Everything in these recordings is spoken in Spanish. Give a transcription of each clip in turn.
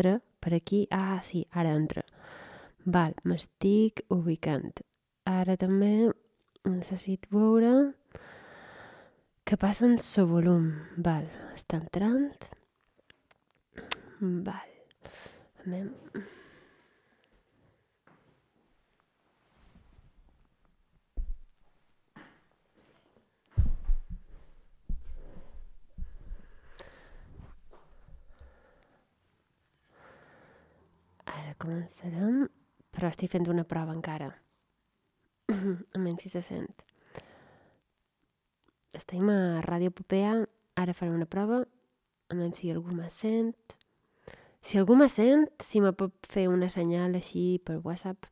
entra per aquí. Ah, sí, ara entra. Val, m'estic ubicant. Ara també necessito veure que passa en so volum. Val, està entrant. Val. Anem. Ara començarem, però estic fent una prova encara. a menys si se sent. Estem a Ràdio Popea, ara faré una prova, a menys si algú me sent. Si algú me sent, si me pot fer una senyal així per WhatsApp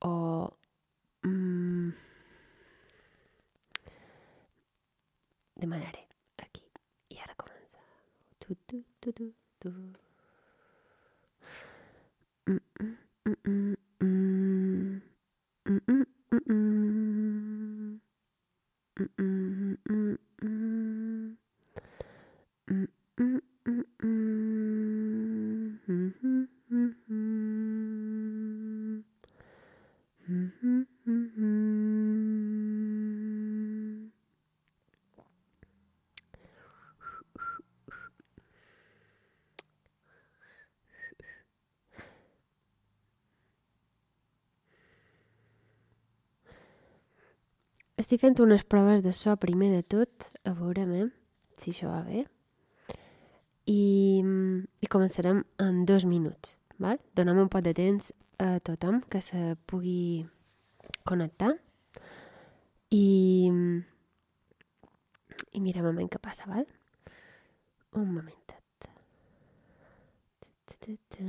o... Mm, demanaré aquí. I ara comença. Tu, tu, tu, tu, tu. Mm-hmm. Estic fent unes proves de so primer de tot, a veure eh, si això va bé. I, i començarem en dos minuts. Val? Donem un poc de temps a tothom que se pugui connectar i, i mirem a què passa, val? Un momentet. Ta -ta -ta,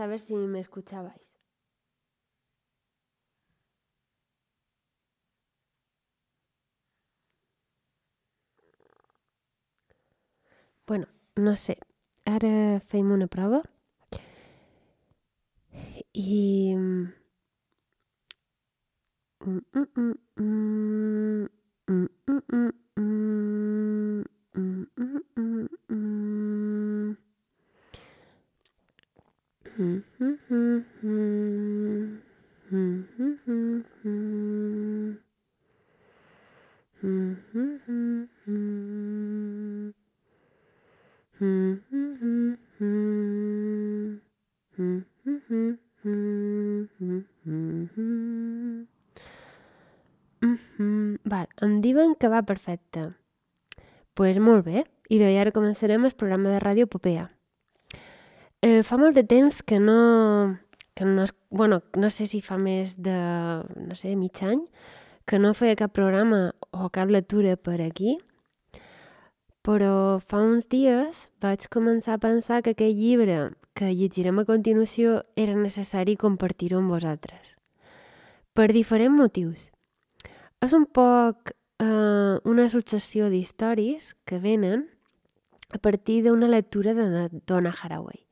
para saber si me escuchabais. Bueno, no sé. Ara fem una prova. Mm, mm, mm, mm, mm, mm, mm, mm, mm, mm, mm, Val, em diuen que va perfecte. Pues molt bé, i ara començarem el programa de ràdio Popea. Eh, fa molt de temps que no... Que no, es, bueno, no sé si fa més de, no sé, mig any, que no feia cap programa o cap lectura per aquí, però fa uns dies vaig començar a pensar que aquell llibre que llegirem a continuació era necessari compartir-ho amb vosaltres. Per diferents motius. És un poc eh, una successió d'històries que venen a partir d'una lectura de Donna Haraway.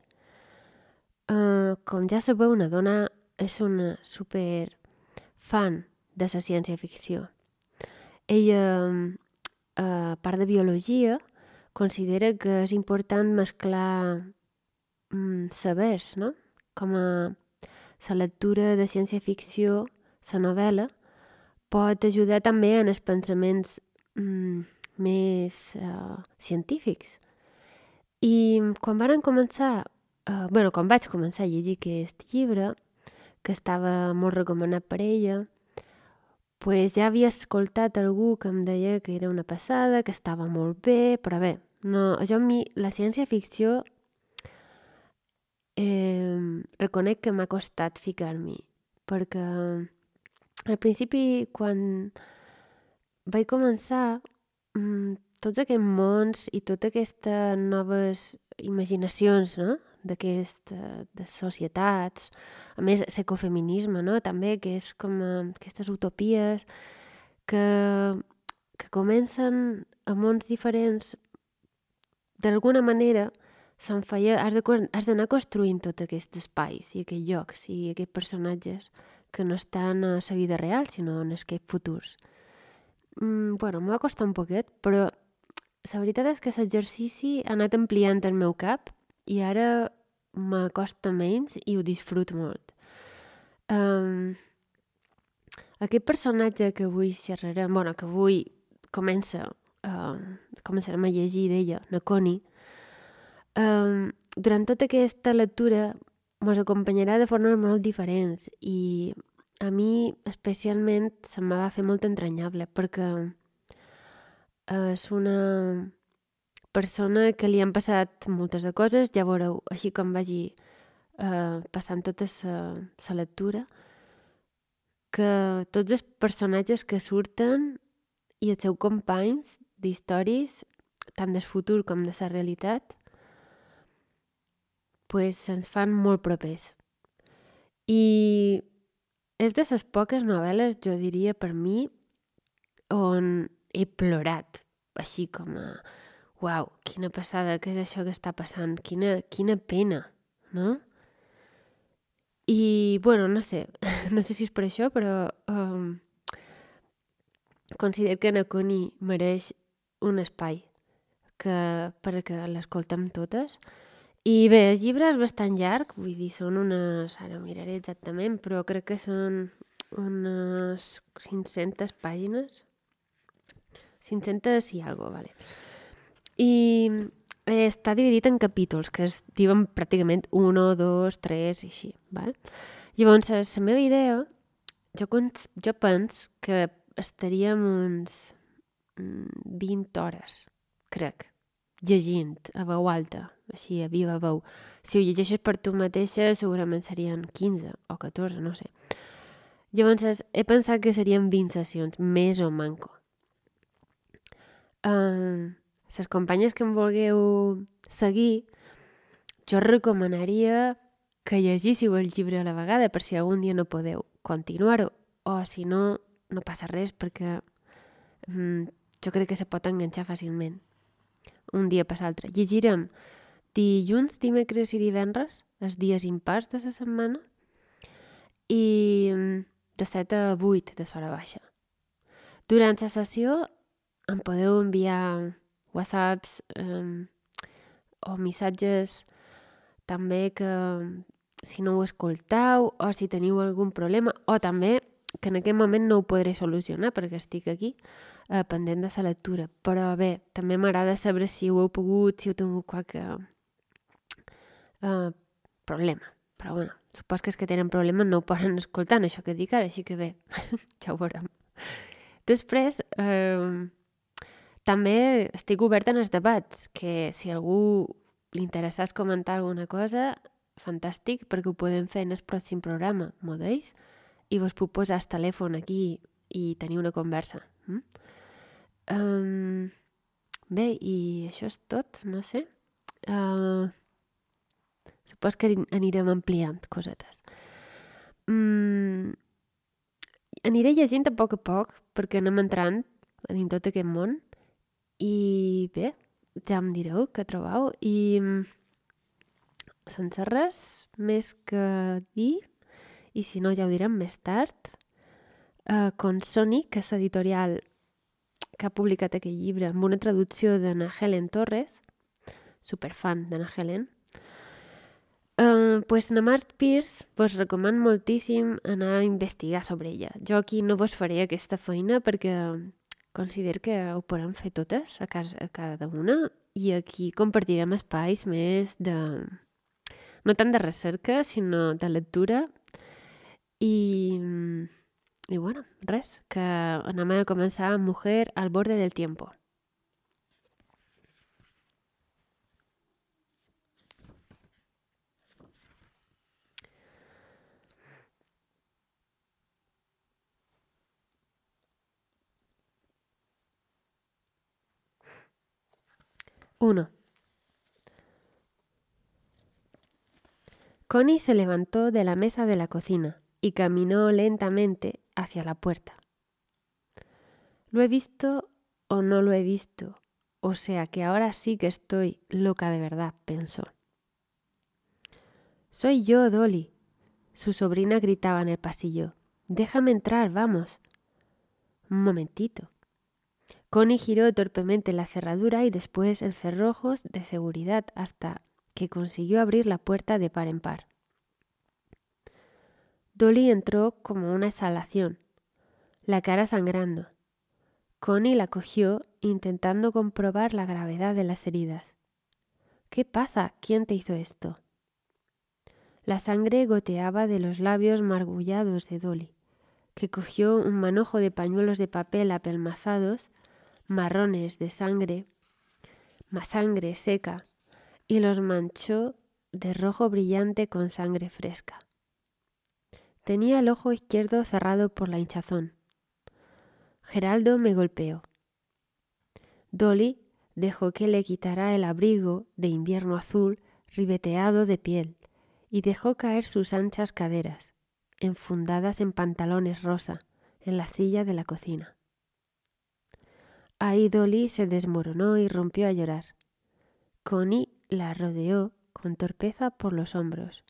Uh, com ja sabeu, una dona és una super fan de la ciència-ficció. Ella, uh, a part de biologia, considera que és important mesclar um, sabers, no? Com a la lectura de ciència-ficció, la novel·la, pot ajudar també en els pensaments um, més uh, científics. I quan varen començar Uh, bueno, quan vaig començar a llegir aquest llibre, que estava molt recomanat per ella, pues ja havia escoltat algú que em deia que era una passada, que estava molt bé, però bé, no, jo a mi la ciència-ficció eh, reconec que m'ha costat ficar-m'hi, perquè al principi, quan vaig començar, mm, tots aquests mons i totes aquestes noves imaginacions, no?, d'aquest, de societats, a més, l'ecofeminisme, no?, també, que és com uh, aquestes utopies que, que comencen a mons diferents, d'alguna manera, se'n feia... Has d'anar construint tots aquests espais i aquests llocs i aquests personatges que no estan a la vida real, sinó en aquests futurs. Mm, bueno, m'ha costat un poquet, però la veritat és que l'exercici ha anat ampliant el meu cap i ara m'acosta menys i ho disfruto molt. Um, aquest personatge que avui xerrarem, bueno, que avui comença, uh, començarem a llegir d'ella, Naconi, um, durant tota aquesta lectura ens acompanyarà de formes molt diferents i a mi especialment se'm va fer molt entranyable perquè és una persona que li han passat moltes de coses, ja veureu, així com vagi eh, passant tota la lectura, que tots els personatges que surten i els seus companys d'històries, tant del futur com de la realitat, pues, se'ns fan molt propers. I és de les poques novel·les, jo diria, per mi, on he plorat, així com a... Uau, quina passada, què és això que està passant? Quina, quina pena, no? I, bueno, no sé, no sé si és per això, però um, considero que Naconi mereix un espai que, perquè l'escoltem totes i bé, el llibre és bastant llarg, vull dir, són unes... Ara miraré exactament, però crec que són unes 500 pàgines. 500 i algo, vale. I eh, està dividit en capítols, que es diuen pràcticament 1, 2, 3 i així, val? Llavors, la meva idea, jo, jo penso que estaríem uns 20 mm, hores, crec, llegint a veu alta, així a viva veu. Si ho llegeixes per tu mateixa, segurament serien 15 o 14, no sé. Llavors, he pensat que serien 20 sessions, més o manco. Uh, les companyes que em vulgueu seguir, jo recomanaria que llegíssiu el llibre a la vegada per si algun dia no podeu continuar-ho o si no, no passa res perquè um, jo crec que se pot enganxar fàcilment un dia per l'altre. Llegirem dilluns, dimecres i divendres, els dies impars de la setmana, i mm, de 7 a 8 de l'hora baixa. Durant la sessió em podeu enviar whatsapps um, o missatges també que si no ho escoltau o si teniu algun problema o també que en aquest moment no ho podré solucionar perquè estic aquí eh, pendent de la lectura. Però bé, també m'agrada saber si ho heu pogut, si heu tingut qualque eh, problema. Però bueno, supos que els que tenen problemes no ho poden escoltar, això que dic ara, així que bé, ja ho veurem. Després, eh, també estic oberta en els debats, que si algú li interessés comentar alguna cosa, fantàstic, perquè ho podem fer en el pròxim programa, m'ho deis? I vos puc posar el telèfon aquí i tenir una conversa. Mm? Um, bé, i això és tot, no sé. Uh, supos que anirem ampliant cosetes. Mm, aniré llegint a poc a poc perquè anem entrant en tot aquest món i bé, ja em direu què trobau i mm, sense res més que dir i si no ja ho direm més tard uh, Consoni, que és editorial que ha publicat aquest llibre amb una traducció d'Anna Helen Torres, superfan d'Anna Helen, Uh, pues na Mart Pierce vos recomano moltíssim anar a investigar sobre ella. Jo aquí no vos faré aquesta feina perquè considero que ho podem fer totes a, casa, a cada una i aquí compartirem espais més de... no tant de recerca, sinó de lectura i i bueno, res, que anem a començar amb Mujer al borde del tiempo. 1. Connie se levantó de la mesa de la cocina y caminó lentamente hacia la puerta. Lo he visto o no lo he visto, o sea que ahora sí que estoy loca de verdad, pensó. Soy yo, Dolly. Su sobrina gritaba en el pasillo. Déjame entrar, vamos. Un momentito. Connie giró torpemente la cerradura y después el cerrojo de seguridad hasta que consiguió abrir la puerta de par en par. Dolly entró como una exhalación, la cara sangrando. Connie la cogió intentando comprobar la gravedad de las heridas. ¿Qué pasa? ¿Quién te hizo esto? La sangre goteaba de los labios margullados de Dolly, que cogió un manojo de pañuelos de papel apelmazados marrones de sangre, más sangre seca, y los manchó de rojo brillante con sangre fresca. Tenía el ojo izquierdo cerrado por la hinchazón. Geraldo me golpeó. Dolly dejó que le quitara el abrigo de invierno azul ribeteado de piel y dejó caer sus anchas caderas, enfundadas en pantalones rosa, en la silla de la cocina. Ahí Dolly se desmoronó y rompió a llorar. Connie la rodeó con torpeza por los hombros.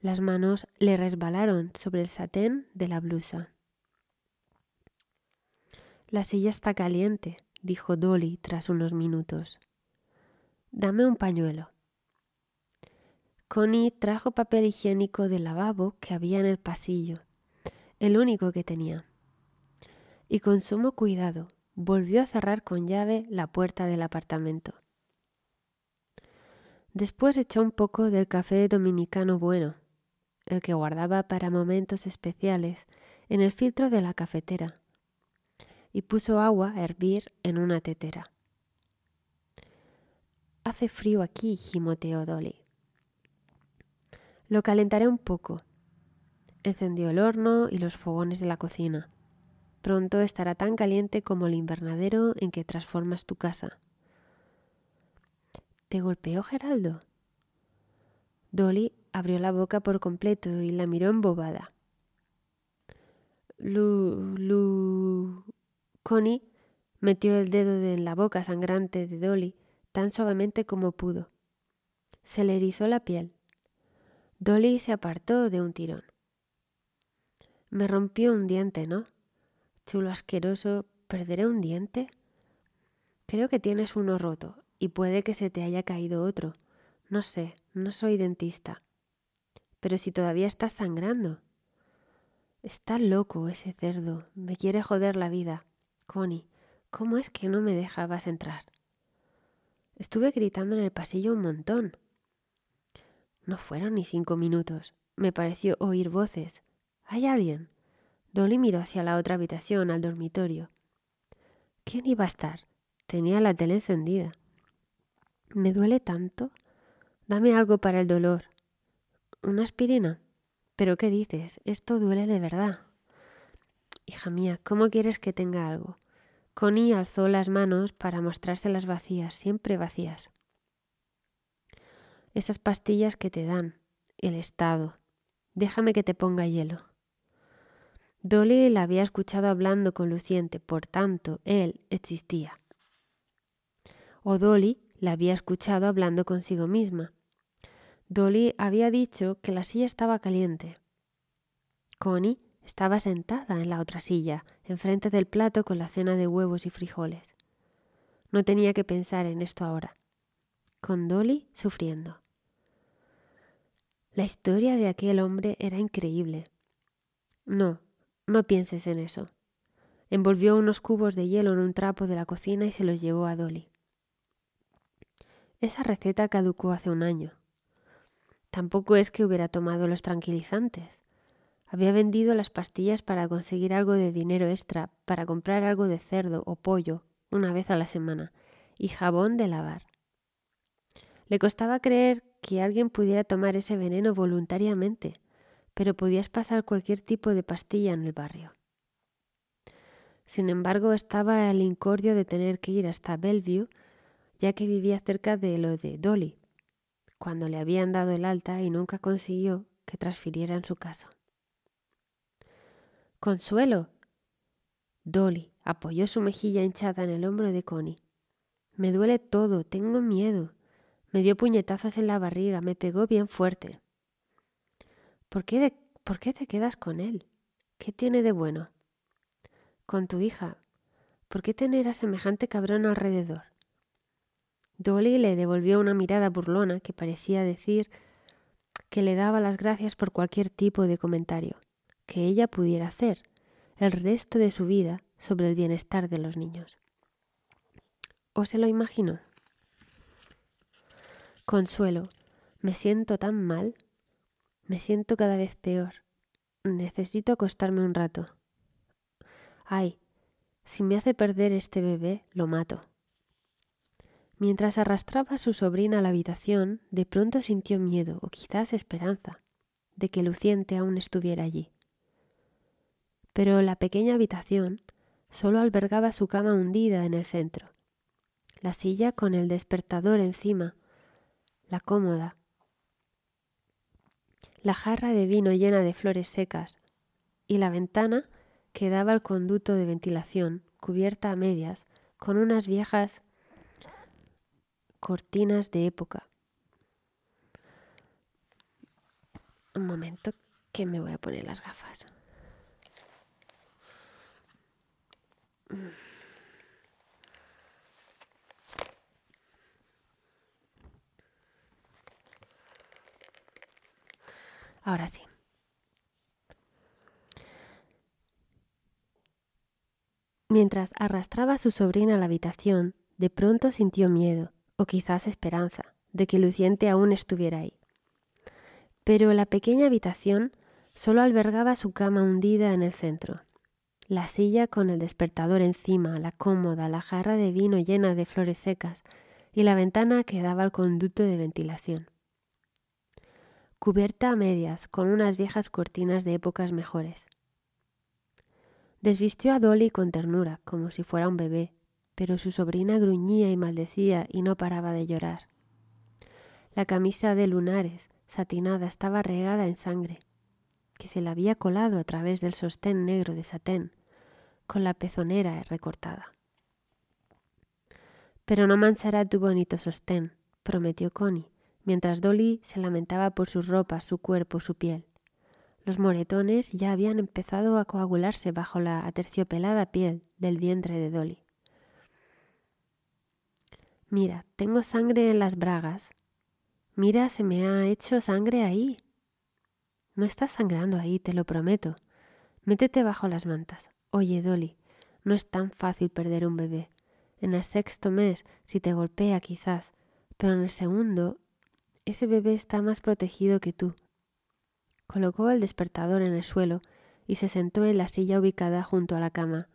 Las manos le resbalaron sobre el satén de la blusa. La silla está caliente, dijo Dolly tras unos minutos. Dame un pañuelo. Connie trajo papel higiénico del lavabo que había en el pasillo, el único que tenía. Y con sumo cuidado volvió a cerrar con llave la puerta del apartamento. Después echó un poco del café dominicano bueno, el que guardaba para momentos especiales, en el filtro de la cafetera, y puso agua a hervir en una tetera. Hace frío aquí, gimoteó Dolly. Lo calentaré un poco. Encendió el horno y los fogones de la cocina. Pronto estará tan caliente como el invernadero en que transformas tu casa. ¿Te golpeó Geraldo? Dolly abrió la boca por completo y la miró embobada. Lu, Lu. Connie metió el dedo en la boca sangrante de Dolly tan suavemente como pudo. Se le erizó la piel. Dolly se apartó de un tirón. Me rompió un diente, ¿no? Chulo asqueroso, ¿perderé un diente? Creo que tienes uno roto y puede que se te haya caído otro. No sé, no soy dentista. Pero si todavía estás sangrando. Está loco ese cerdo, me quiere joder la vida. Connie, ¿cómo es que no me dejabas entrar? Estuve gritando en el pasillo un montón. No fueron ni cinco minutos. Me pareció oír voces. ¿Hay alguien? Dolly miró hacia la otra habitación, al dormitorio. ¿Quién iba a estar? Tenía la tele encendida. ¿Me duele tanto? Dame algo para el dolor. ¿Una aspirina? ¿Pero qué dices? Esto duele de verdad. Hija mía, ¿cómo quieres que tenga algo? Connie alzó las manos para mostrárselas vacías, siempre vacías. Esas pastillas que te dan, el estado. Déjame que te ponga hielo. Dolly la había escuchado hablando con Luciente, por tanto, él existía. O Dolly la había escuchado hablando consigo misma. Dolly había dicho que la silla estaba caliente. Connie estaba sentada en la otra silla, enfrente del plato con la cena de huevos y frijoles. No tenía que pensar en esto ahora. Con Dolly sufriendo. La historia de aquel hombre era increíble. No, no pienses en eso. Envolvió unos cubos de hielo en un trapo de la cocina y se los llevó a Dolly. Esa receta caducó hace un año. Tampoco es que hubiera tomado los tranquilizantes. Había vendido las pastillas para conseguir algo de dinero extra, para comprar algo de cerdo o pollo una vez a la semana y jabón de lavar. Le costaba creer que alguien pudiera tomar ese veneno voluntariamente, pero podías pasar cualquier tipo de pastilla en el barrio. Sin embargo, estaba el incordio de tener que ir hasta Bellevue ya que vivía cerca de lo de Dolly, cuando le habían dado el alta y nunca consiguió que transfirieran su caso. Consuelo. Dolly apoyó su mejilla hinchada en el hombro de Connie. Me duele todo, tengo miedo. Me dio puñetazos en la barriga, me pegó bien fuerte. ¿Por qué, ¿Por qué te quedas con él? ¿Qué tiene de bueno? Con tu hija. ¿Por qué tener a semejante cabrón alrededor? Dolly le devolvió una mirada burlona que parecía decir que le daba las gracias por cualquier tipo de comentario que ella pudiera hacer el resto de su vida sobre el bienestar de los niños. ¿O se lo imaginó? Consuelo, me siento tan mal, me siento cada vez peor. Necesito acostarme un rato. Ay, si me hace perder este bebé, lo mato. Mientras arrastraba a su sobrina a la habitación, de pronto sintió miedo o quizás esperanza de que Luciente aún estuviera allí. Pero la pequeña habitación solo albergaba su cama hundida en el centro, la silla con el despertador encima, la cómoda, la jarra de vino llena de flores secas y la ventana que daba al conducto de ventilación cubierta a medias con unas viejas cortinas de época. Un momento que me voy a poner las gafas. Ahora sí. Mientras arrastraba a su sobrina a la habitación, de pronto sintió miedo o quizás esperanza de que Luciente aún estuviera ahí. Pero la pequeña habitación solo albergaba su cama hundida en el centro, la silla con el despertador encima, la cómoda, la jarra de vino llena de flores secas y la ventana que daba al conducto de ventilación. Cubierta a medias con unas viejas cortinas de épocas mejores. Desvistió a Dolly con ternura, como si fuera un bebé, pero su sobrina gruñía y maldecía y no paraba de llorar. La camisa de lunares, satinada, estaba regada en sangre, que se la había colado a través del sostén negro de satén, con la pezonera recortada. Pero no manchará tu bonito sostén, prometió Connie, mientras Dolly se lamentaba por sus ropas, su cuerpo, su piel. Los moretones ya habían empezado a coagularse bajo la aterciopelada piel del vientre de Dolly. Mira, tengo sangre en las bragas. Mira, se me ha hecho sangre ahí. No estás sangrando ahí, te lo prometo. Métete bajo las mantas. Oye, Dolly, no es tan fácil perder un bebé. En el sexto mes, si te golpea quizás, pero en el segundo, ese bebé está más protegido que tú. Colocó el despertador en el suelo y se sentó en la silla ubicada junto a la cama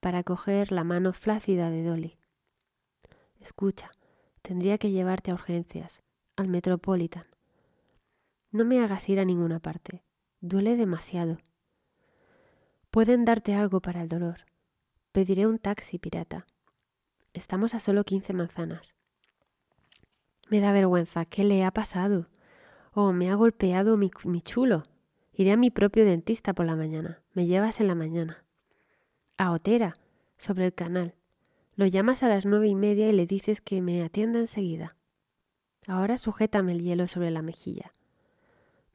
para coger la mano flácida de Dolly. Escucha, tendría que llevarte a urgencias, al Metropolitan. No me hagas ir a ninguna parte. Duele demasiado. Pueden darte algo para el dolor. Pediré un taxi, pirata. Estamos a solo quince manzanas. Me da vergüenza. ¿Qué le ha pasado? Oh, me ha golpeado mi, chulo. Iré a mi propio dentista por la mañana. Me llevas en la mañana. A Otera, sobre el canal. Lo llamas a las nueve y media y le dices que me atienda enseguida. Ahora sujétame el hielo sobre la mejilla.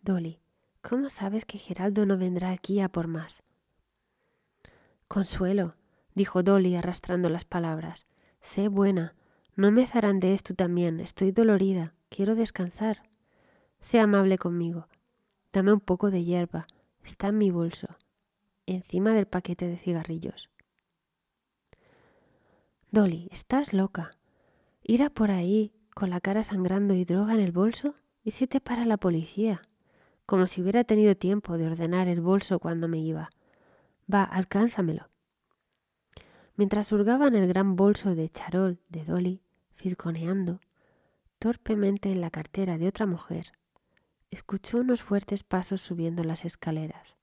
Dolly, ¿cómo sabes que Geraldo no vendrá aquí a por más? Consuelo, dijo Dolly arrastrando las palabras. Sé buena. No me zarandees tú también. Estoy dolorida. Quiero descansar. Sé amable conmigo. Dame un poco de hierba. Está en mi bolso, encima del paquete de cigarrillos. Dolly, estás loca. Ir a por ahí con la cara sangrando y droga en el bolso y si te para la policía, como si hubiera tenido tiempo de ordenar el bolso cuando me iba. Va, alcánzamelo. Mientras hurgaban el gran bolso de charol de Dolly, fisgoneando torpemente en la cartera de otra mujer, escuchó unos fuertes pasos subiendo las escaleras.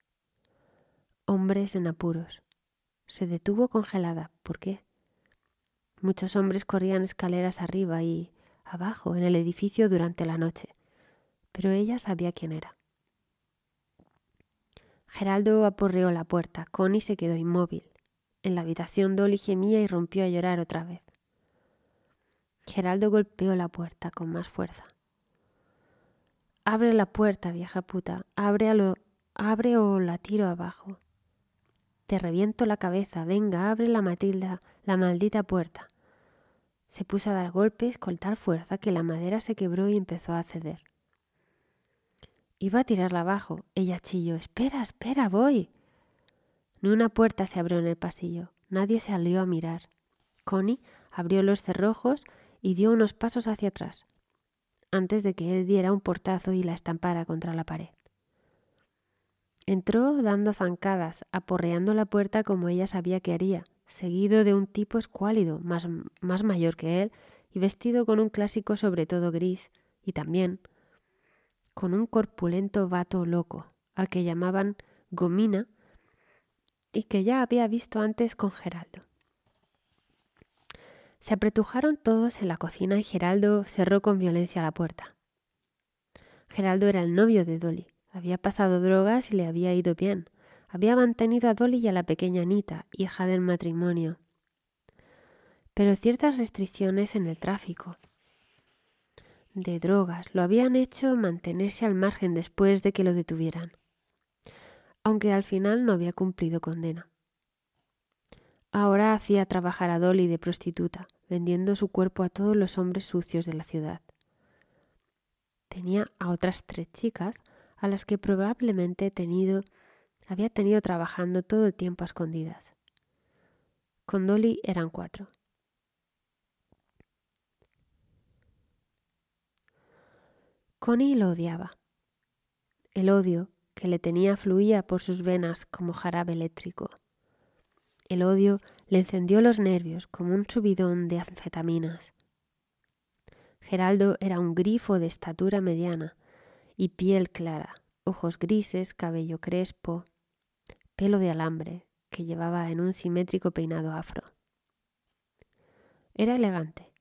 Hombres en apuros. Se detuvo congelada. ¿Por qué? Muchos hombres corrían escaleras arriba y abajo en el edificio durante la noche, pero ella sabía quién era. Geraldo aporreó la puerta. Connie se quedó inmóvil. En la habitación Dolly gemía y rompió a llorar otra vez. Geraldo golpeó la puerta con más fuerza. Abre la puerta, vieja puta. Abre, a abre o la tiro abajo. Te reviento la cabeza. Venga, abre la Matilda, la maldita puerta. Se puso a dar golpes con tal fuerza que la madera se quebró y empezó a ceder. Iba a tirarla abajo. Ella chilló. Espera, espera, voy. Ni una puerta se abrió en el pasillo. Nadie se salió a mirar. Connie abrió los cerrojos y dio unos pasos hacia atrás, antes de que él diera un portazo y la estampara contra la pared. Entró dando zancadas, aporreando la puerta como ella sabía que haría, seguido de un tipo escuálido, más, más mayor que él, y vestido con un clásico sobre todo gris, y también con un corpulento vato loco, al que llamaban Gomina, y que ya había visto antes con Geraldo. Se apretujaron todos en la cocina y Geraldo cerró con violencia la puerta. Geraldo era el novio de Dolly. Había pasado drogas y le había ido bien. Había mantenido a Dolly y a la pequeña Anita, hija del matrimonio. Pero ciertas restricciones en el tráfico, de drogas lo habían hecho mantenerse al margen después de que lo detuvieran, aunque al final no había cumplido condena. Ahora hacía trabajar a Dolly de prostituta, vendiendo su cuerpo a todos los hombres sucios de la ciudad. Tenía a otras tres chicas a las que probablemente tenido, había tenido trabajando todo el tiempo a escondidas. Con Dolly eran cuatro. Connie lo odiaba. El odio que le tenía fluía por sus venas como jarabe eléctrico. El odio le encendió los nervios como un subidón de anfetaminas. Geraldo era un grifo de estatura mediana y piel clara, ojos grises, cabello crespo, pelo de alambre que llevaba en un simétrico peinado afro. Era elegante.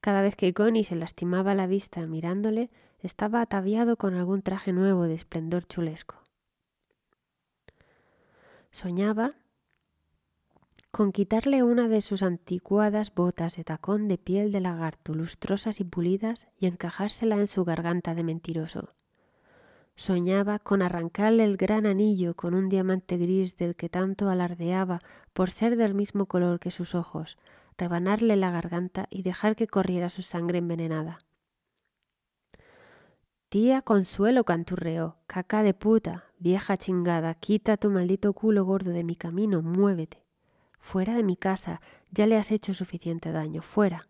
Cada vez que Connie se lastimaba la vista mirándole, estaba ataviado con algún traje nuevo de esplendor chulesco. Soñaba con quitarle una de sus anticuadas botas de tacón de piel de lagarto lustrosas y pulidas y encajársela en su garganta de mentiroso. Soñaba con arrancarle el gran anillo con un diamante gris del que tanto alardeaba por ser del mismo color que sus ojos, rebanarle la garganta y dejar que corriera su sangre envenenada. Tía Consuelo canturreó, caca de puta, vieja chingada, quita tu maldito culo gordo de mi camino, muévete. Fuera de mi casa, ya le has hecho suficiente daño, fuera.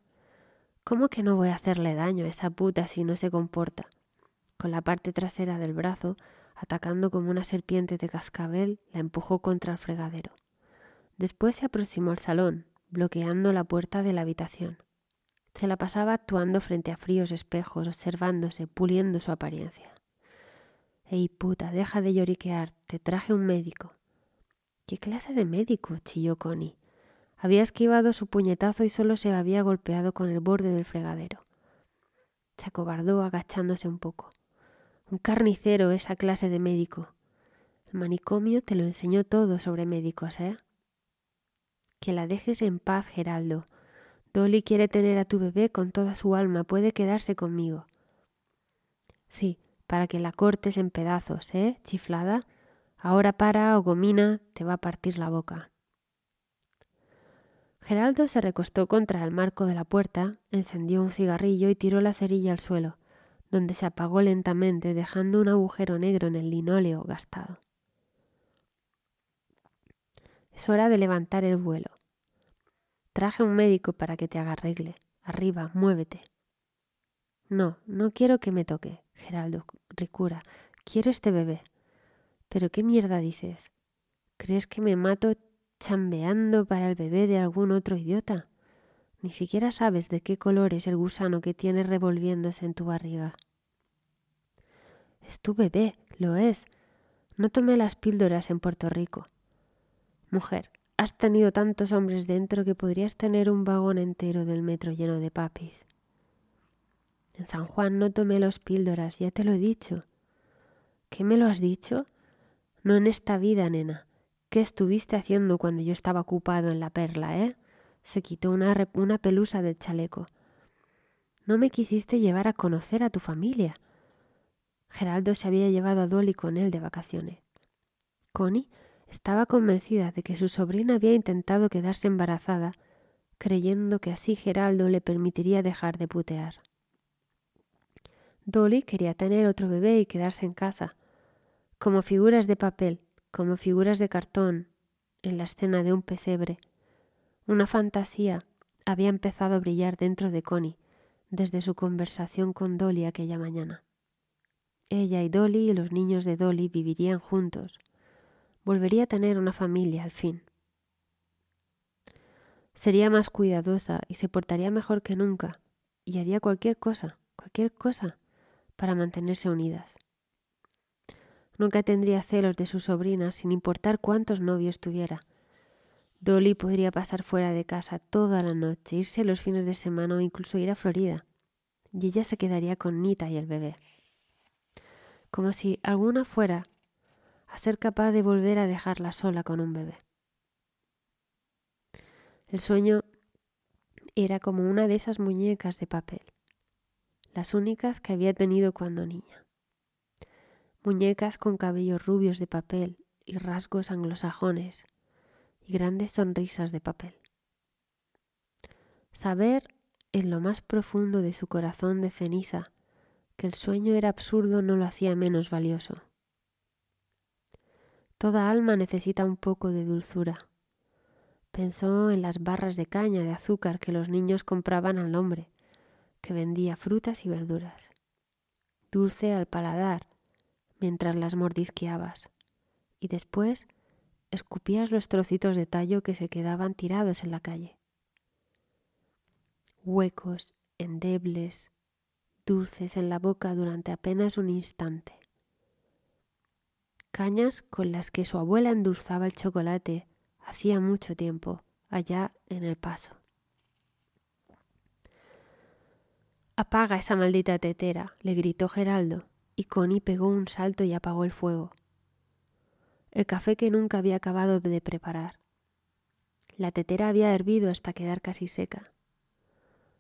¿Cómo que no voy a hacerle daño a esa puta si no se comporta? Con la parte trasera del brazo, atacando como una serpiente de cascabel, la empujó contra el fregadero. Después se aproximó al salón, bloqueando la puerta de la habitación. Se la pasaba actuando frente a fríos espejos, observándose, puliendo su apariencia. Ey, puta, deja de lloriquear, te traje un médico. ¿Qué clase de médico? chilló Connie. Había esquivado su puñetazo y solo se había golpeado con el borde del fregadero. Se acobardó agachándose un poco. Un carnicero, esa clase de médico. El manicomio te lo enseñó todo sobre médicos, ¿eh? Que la dejes en paz, Geraldo, Dolly quiere tener a tu bebé con toda su alma, puede quedarse conmigo. Sí, para que la cortes en pedazos, ¿eh? Chiflada. Ahora para o Gomina te va a partir la boca. Geraldo se recostó contra el marco de la puerta, encendió un cigarrillo y tiró la cerilla al suelo, donde se apagó lentamente, dejando un agujero negro en el linóleo gastado. Es hora de levantar el vuelo. Traje un médico para que te haga arregle. Arriba, muévete. No, no quiero que me toque, Geraldo Ricura. Quiero este bebé. Pero qué mierda dices. ¿Crees que me mato chambeando para el bebé de algún otro idiota? Ni siquiera sabes de qué color es el gusano que tienes revolviéndose en tu barriga. Es tu bebé, lo es. No tomé las píldoras en Puerto Rico. Mujer, Has tenido tantos hombres dentro que podrías tener un vagón entero del metro lleno de papis. En San Juan no tomé los píldoras, ya te lo he dicho. ¿Qué me lo has dicho? No en esta vida, nena. ¿Qué estuviste haciendo cuando yo estaba ocupado en la perla, eh? Se quitó una, una pelusa del chaleco. No me quisiste llevar a conocer a tu familia. Geraldo se había llevado a Dolly con él de vacaciones. Connie estaba convencida de que su sobrina había intentado quedarse embarazada, creyendo que así Geraldo le permitiría dejar de putear. Dolly quería tener otro bebé y quedarse en casa, como figuras de papel, como figuras de cartón, en la escena de un pesebre. Una fantasía había empezado a brillar dentro de Connie desde su conversación con Dolly aquella mañana. Ella y Dolly y los niños de Dolly vivirían juntos. Volvería a tener una familia al fin. Sería más cuidadosa y se portaría mejor que nunca, y haría cualquier cosa, cualquier cosa, para mantenerse unidas. Nunca tendría celos de su sobrina sin importar cuántos novios tuviera. Dolly podría pasar fuera de casa toda la noche, irse los fines de semana o incluso ir a Florida, y ella se quedaría con Nita y el bebé como si alguna fuera a ser capaz de volver a dejarla sola con un bebé. El sueño era como una de esas muñecas de papel, las únicas que había tenido cuando niña. Muñecas con cabellos rubios de papel y rasgos anglosajones y grandes sonrisas de papel. Saber en lo más profundo de su corazón de ceniza que el sueño era absurdo no lo hacía menos valioso. Toda alma necesita un poco de dulzura. Pensó en las barras de caña de azúcar que los niños compraban al hombre, que vendía frutas y verduras. Dulce al paladar, mientras las mordisqueabas, y después escupías los trocitos de tallo que se quedaban tirados en la calle. Huecos, endebles, dulces en la boca durante apenas un instante. Cañas con las que su abuela endulzaba el chocolate hacía mucho tiempo, allá en el paso. Apaga esa maldita tetera, le gritó Geraldo, y Connie pegó un salto y apagó el fuego. El café que nunca había acabado de preparar. La tetera había hervido hasta quedar casi seca.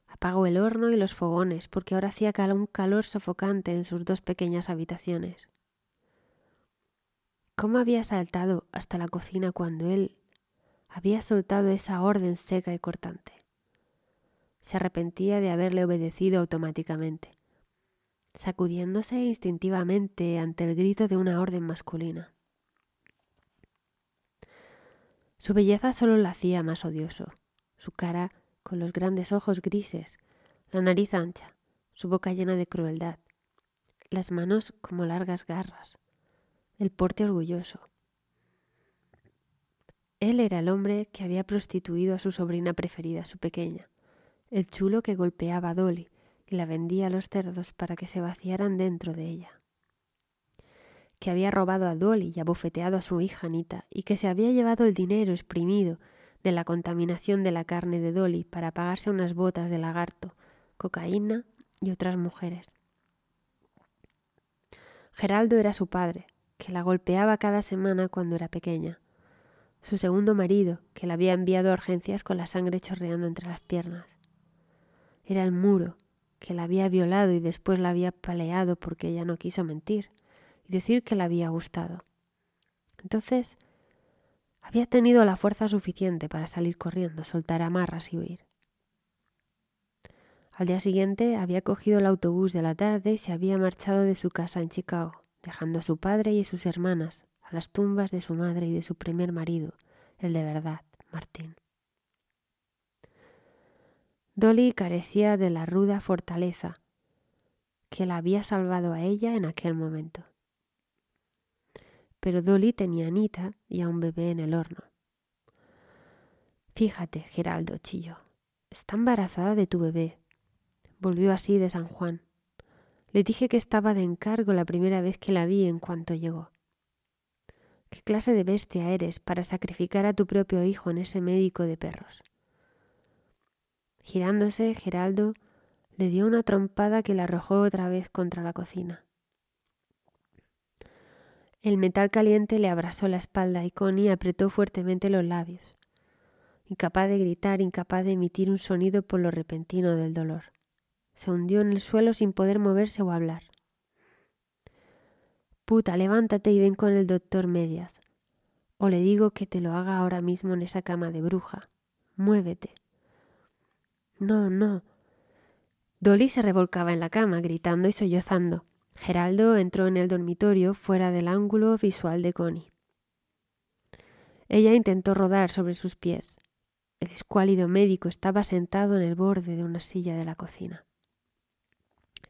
Apagó el horno y los fogones, porque ahora hacía un calor sofocante en sus dos pequeñas habitaciones. ¿Cómo había saltado hasta la cocina cuando él había soltado esa orden seca y cortante? Se arrepentía de haberle obedecido automáticamente, sacudiéndose instintivamente ante el grito de una orden masculina. Su belleza solo la hacía más odioso. Su cara con los grandes ojos grises, la nariz ancha, su boca llena de crueldad, las manos como largas garras, el porte orgulloso. Él era el hombre que había prostituido a su sobrina preferida, su pequeña, el chulo que golpeaba a Dolly y la vendía a los cerdos para que se vaciaran dentro de ella que había robado a Dolly y abofeteado a su hija Anita, y que se había llevado el dinero exprimido de la contaminación de la carne de Dolly para pagarse unas botas de lagarto, cocaína y otras mujeres. Geraldo era su padre, que la golpeaba cada semana cuando era pequeña. Su segundo marido, que la había enviado a urgencias con la sangre chorreando entre las piernas. Era el muro, que la había violado y después la había paleado porque ella no quiso mentir y decir que la había gustado. Entonces había tenido la fuerza suficiente para salir corriendo, soltar amarras y huir. Al día siguiente había cogido el autobús de la tarde y se había marchado de su casa en Chicago, dejando a su padre y a sus hermanas a las tumbas de su madre y de su primer marido, el de verdad, Martín. Dolly carecía de la ruda fortaleza que la había salvado a ella en aquel momento pero Dolly tenía a Anita y a un bebé en el horno. Fíjate, Geraldo chilló, está embarazada de tu bebé. Volvió así de San Juan. Le dije que estaba de encargo la primera vez que la vi en cuanto llegó. ¿Qué clase de bestia eres para sacrificar a tu propio hijo en ese médico de perros? Girándose, Geraldo le dio una trompada que la arrojó otra vez contra la cocina. El metal caliente le abrasó la espalda y Connie apretó fuertemente los labios, incapaz de gritar, incapaz de emitir un sonido por lo repentino del dolor. Se hundió en el suelo sin poder moverse o hablar. Puta, levántate y ven con el doctor Medias. O le digo que te lo haga ahora mismo en esa cama de bruja. Muévete. No, no. Dolly se revolcaba en la cama, gritando y sollozando. Geraldo entró en el dormitorio fuera del ángulo visual de Connie. Ella intentó rodar sobre sus pies. El escuálido médico estaba sentado en el borde de una silla de la cocina.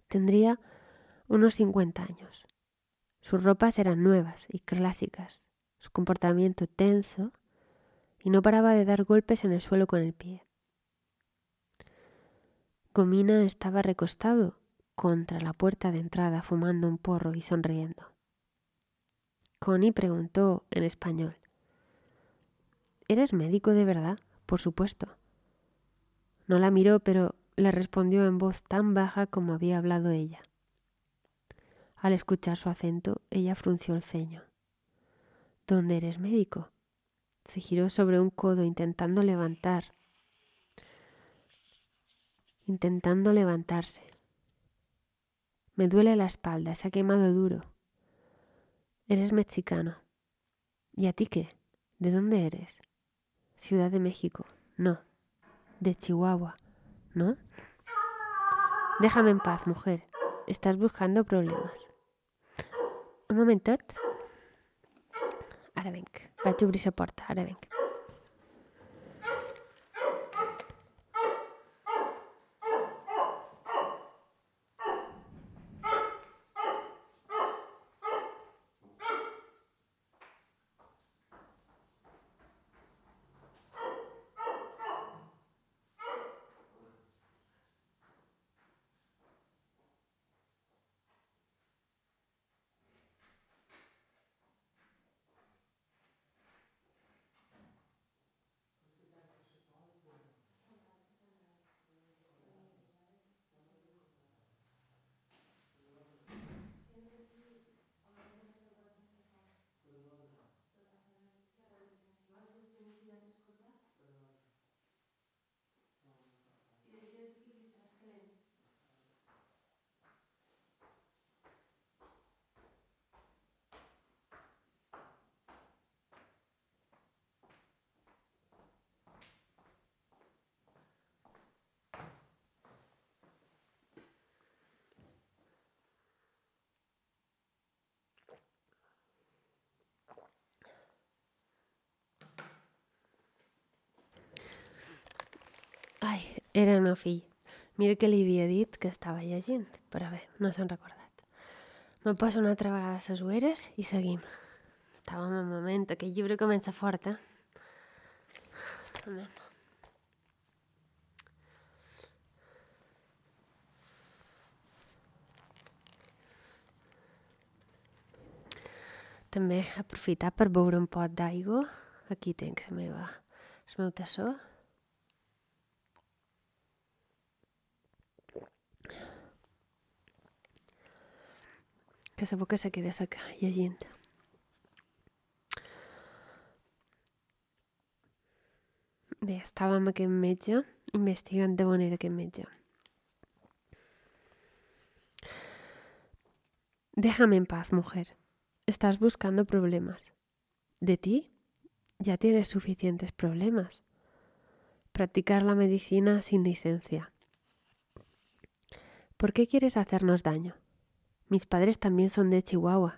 Tendría unos cincuenta años. Sus ropas eran nuevas y clásicas, su comportamiento tenso, y no paraba de dar golpes en el suelo con el pie. Gomina estaba recostado contra la puerta de entrada fumando un porro y sonriendo. Connie preguntó en español. ¿Eres médico de verdad? Por supuesto. No la miró, pero le respondió en voz tan baja como había hablado ella. Al escuchar su acento, ella frunció el ceño. ¿Dónde eres médico? Se giró sobre un codo intentando levantar intentando levantarse. Me duele la espalda, se ha quemado duro. Eres mexicano. ¿Y a ti qué? ¿De dónde eres? Ciudad de México. No. De Chihuahua. ¿No? Déjame en paz, mujer. Estás buscando problemas. Un momentet. Ara venc. Vaig obrir la porta. Ara venc. Ai, era el meu fill. Mira que li havia dit que estava llegint, però bé, no s'han recordat. Me poso una altra vegada les ulleres i seguim. Estàvem en moment, aquest llibre comença fort, eh? Anem. També aprofitar per beure un pot d'aigua. Aquí tinc la meva, el meu tassó. La boca se queda seca llegint. Bé, estava amb aquest metge investigant de on era aquest metge. Déjame en paz, mujer. Estás buscando problemas. De ti ya tienes suficientes problemas. Practicar la medicina sin licencia. ¿Por qué quieres hacernos daño? Mis padres también son de Chihuahua.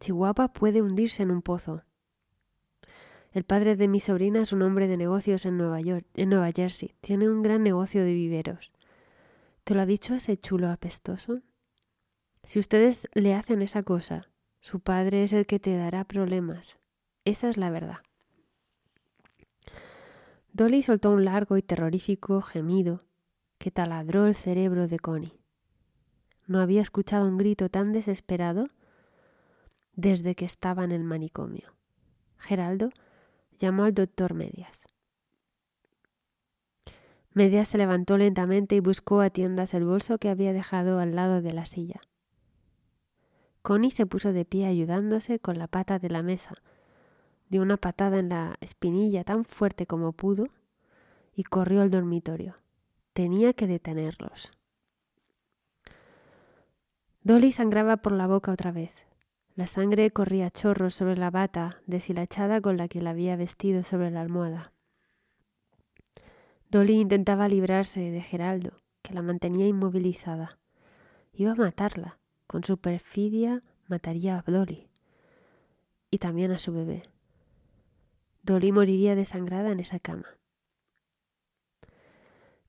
Chihuahua puede hundirse en un pozo. El padre de mi sobrina es un hombre de negocios en Nueva York, en Nueva Jersey. Tiene un gran negocio de viveros. ¿Te lo ha dicho ese chulo apestoso? Si ustedes le hacen esa cosa, su padre es el que te dará problemas. Esa es la verdad. Dolly soltó un largo y terrorífico gemido que taladró el cerebro de Connie. No había escuchado un grito tan desesperado desde que estaba en el manicomio. Geraldo llamó al doctor Medias. Medias se levantó lentamente y buscó a tiendas el bolso que había dejado al lado de la silla. Connie se puso de pie ayudándose con la pata de la mesa, dio una patada en la espinilla tan fuerte como pudo y corrió al dormitorio. Tenía que detenerlos. Dolly sangraba por la boca otra vez. La sangre corría chorros sobre la bata deshilachada con la que la había vestido sobre la almohada. Dolly intentaba librarse de Geraldo, que la mantenía inmovilizada. Iba a matarla. Con su perfidia mataría a Dolly y también a su bebé. Dolly moriría desangrada en esa cama.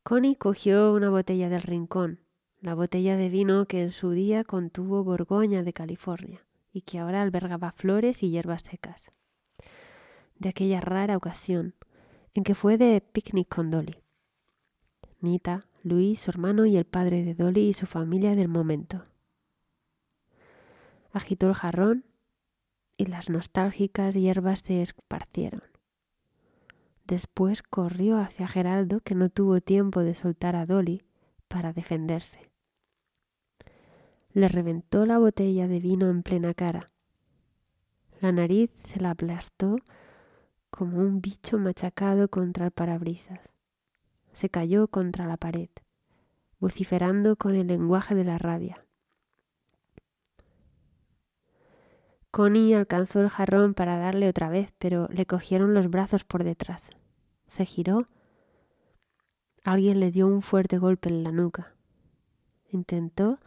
Connie cogió una botella del rincón, la botella de vino que en su día contuvo Borgoña de California y que ahora albergaba flores y hierbas secas. De aquella rara ocasión en que fue de picnic con Dolly. Nita, Luis, su hermano y el padre de Dolly y su familia del momento. Agitó el jarrón y las nostálgicas hierbas se esparcieron. Después corrió hacia Geraldo, que no tuvo tiempo de soltar a Dolly para defenderse. Le reventó la botella de vino en plena cara. La nariz se la aplastó como un bicho machacado contra el parabrisas. Se cayó contra la pared, vociferando con el lenguaje de la rabia. Connie alcanzó el jarrón para darle otra vez, pero le cogieron los brazos por detrás. Se giró. Alguien le dio un fuerte golpe en la nuca. Intentó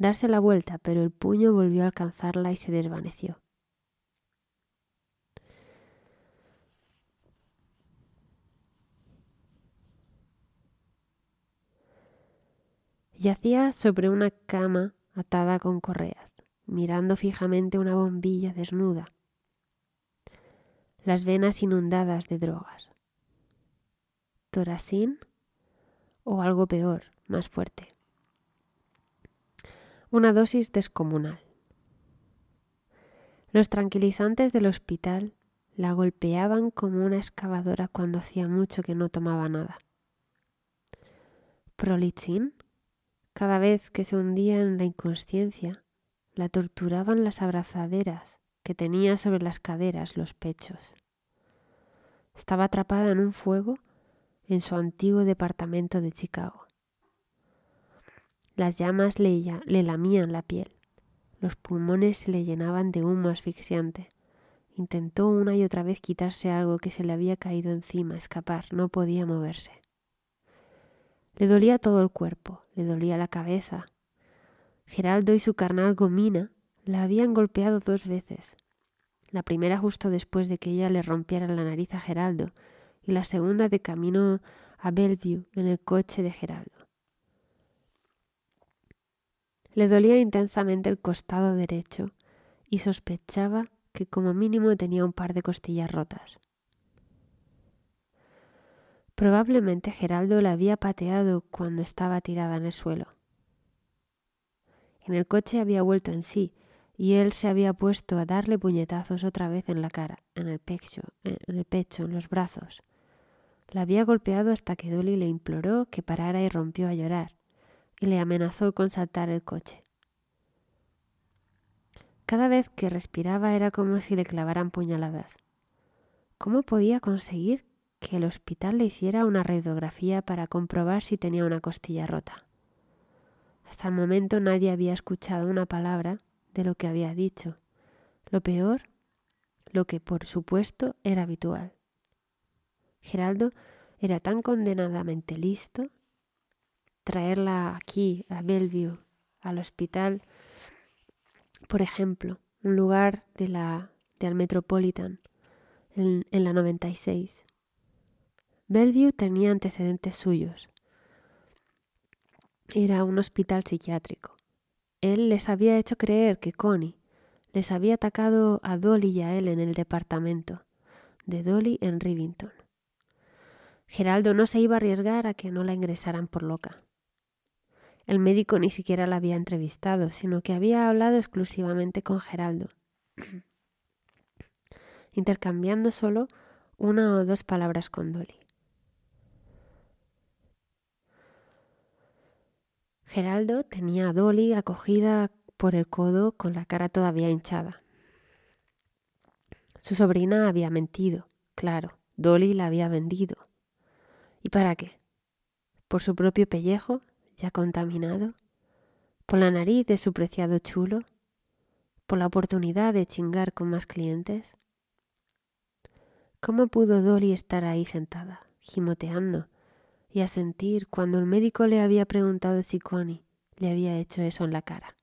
darse la vuelta, pero el puño volvió a alcanzarla y se desvaneció. Yacía sobre una cama atada con correas, mirando fijamente una bombilla desnuda, las venas inundadas de drogas. Torasín o algo peor, más fuerte. Una dosis descomunal. Los tranquilizantes del hospital la golpeaban como una excavadora cuando hacía mucho que no tomaba nada. Prolitzin cada vez que se hundía en la inconsciencia, la torturaban las abrazaderas que tenía sobre las caderas, los pechos. Estaba atrapada en un fuego en su antiguo departamento de Chicago. Las llamas le, le lamían la piel, los pulmones se le llenaban de humo asfixiante. Intentó una y otra vez quitarse algo que se le había caído encima, escapar, no podía moverse. Le dolía todo el cuerpo, le dolía la cabeza. Geraldo y su carnal Gomina la habían golpeado dos veces. La primera justo después de que ella le rompiera la nariz a Geraldo y la segunda de camino a Bellevue en el coche de Geraldo. Le dolía intensamente el costado derecho y sospechaba que como mínimo tenía un par de costillas rotas. Probablemente Geraldo la había pateado cuando estaba tirada en el suelo. En el coche había vuelto en sí y él se había puesto a darle puñetazos otra vez en la cara, en el pecho, en el pecho, en los brazos. La había golpeado hasta que Dolly le imploró que parara y rompió a llorar, y le amenazó con saltar el coche. Cada vez que respiraba era como si le clavaran puñaladas. ¿Cómo podía conseguir que el hospital le hiciera una radiografía para comprobar si tenía una costilla rota. Hasta el momento nadie había escuchado una palabra de lo que había dicho. Lo peor, lo que por supuesto era habitual. Geraldo era tan condenadamente listo. Traerla aquí, a Bellevue, al hospital, por ejemplo, un lugar de la del Metropolitan, en, en la 96. Bellevue tenía antecedentes suyos. Era un hospital psiquiátrico. Él les había hecho creer que Connie les había atacado a Dolly y a él en el departamento de Dolly en Rivington. Geraldo no se iba a arriesgar a que no la ingresaran por loca. El médico ni siquiera la había entrevistado, sino que había hablado exclusivamente con Geraldo. intercambiando solo una o dos palabras con Dolly. Geraldo tenía a Dolly acogida por el codo con la cara todavía hinchada. Su sobrina había mentido, claro, Dolly la había vendido. ¿Y para qué? ¿Por su propio pellejo, ya contaminado? ¿Por la nariz de su preciado chulo? ¿Por la oportunidad de chingar con más clientes? ¿Cómo pudo Dolly estar ahí sentada, gimoteando, y a sentir cuando el médico le había preguntado si Connie le había hecho eso en la cara.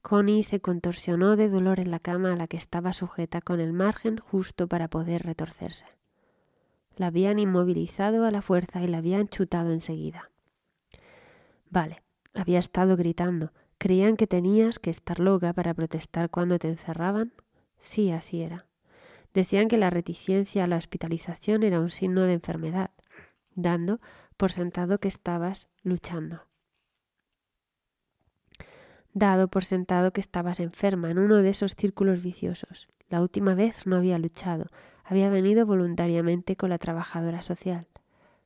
Connie se contorsionó de dolor en la cama a la que estaba sujeta con el margen justo para poder retorcerse. La habían inmovilizado a la fuerza y la habían chutado enseguida. Vale, había estado gritando. ¿Creían que tenías que estar loca para protestar cuando te encerraban? Sí, así era. Decían que la reticencia a la hospitalización era un signo de enfermedad, dando por sentado que estabas luchando. Dado por sentado que estabas enferma en uno de esos círculos viciosos. La última vez no había luchado, había venido voluntariamente con la trabajadora social,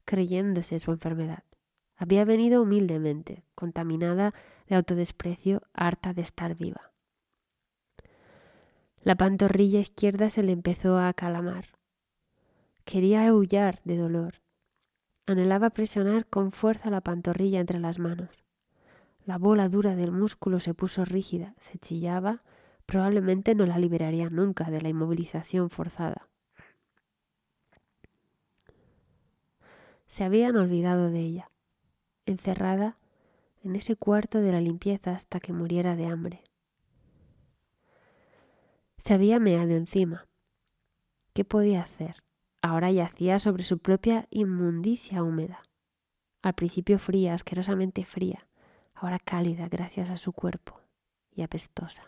creyéndose su enfermedad. Había venido humildemente, contaminada de autodesprecio, harta de estar viva. La pantorrilla izquierda se le empezó a calamar. Quería aullar de dolor. Anhelaba presionar con fuerza la pantorrilla entre las manos. La bola dura del músculo se puso rígida, se chillaba, probablemente no la liberaría nunca de la inmovilización forzada. Se habían olvidado de ella, encerrada en ese cuarto de la limpieza hasta que muriera de hambre. Se había meado encima. ¿Qué podía hacer? Ahora yacía sobre su propia inmundicia húmeda. Al principio fría, asquerosamente fría, ahora cálida gracias a su cuerpo y apestosa.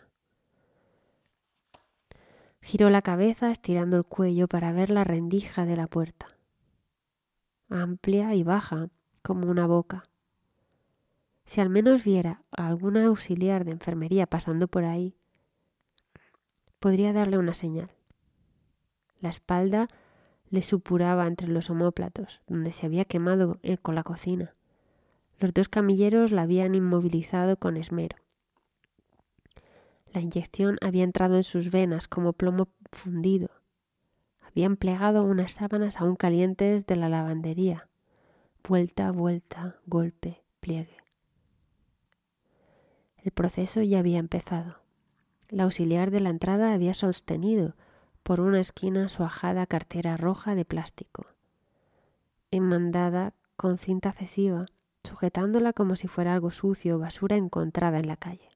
Giró la cabeza estirando el cuello para ver la rendija de la puerta, amplia y baja como una boca. Si al menos viera a alguna auxiliar de enfermería pasando por ahí, podría darle una señal. La espalda le supuraba entre los omóplatos, donde se había quemado con la cocina. Los dos camilleros la habían inmovilizado con esmero. La inyección había entrado en sus venas como plomo fundido. Habían plegado unas sábanas aún calientes de la lavandería. Vuelta, vuelta, golpe, pliegue. El proceso ya había empezado. La auxiliar de la entrada había sostenido por una esquina su ajada cartera roja de plástico, enmandada con cinta adhesiva, sujetándola como si fuera algo sucio o basura encontrada en la calle.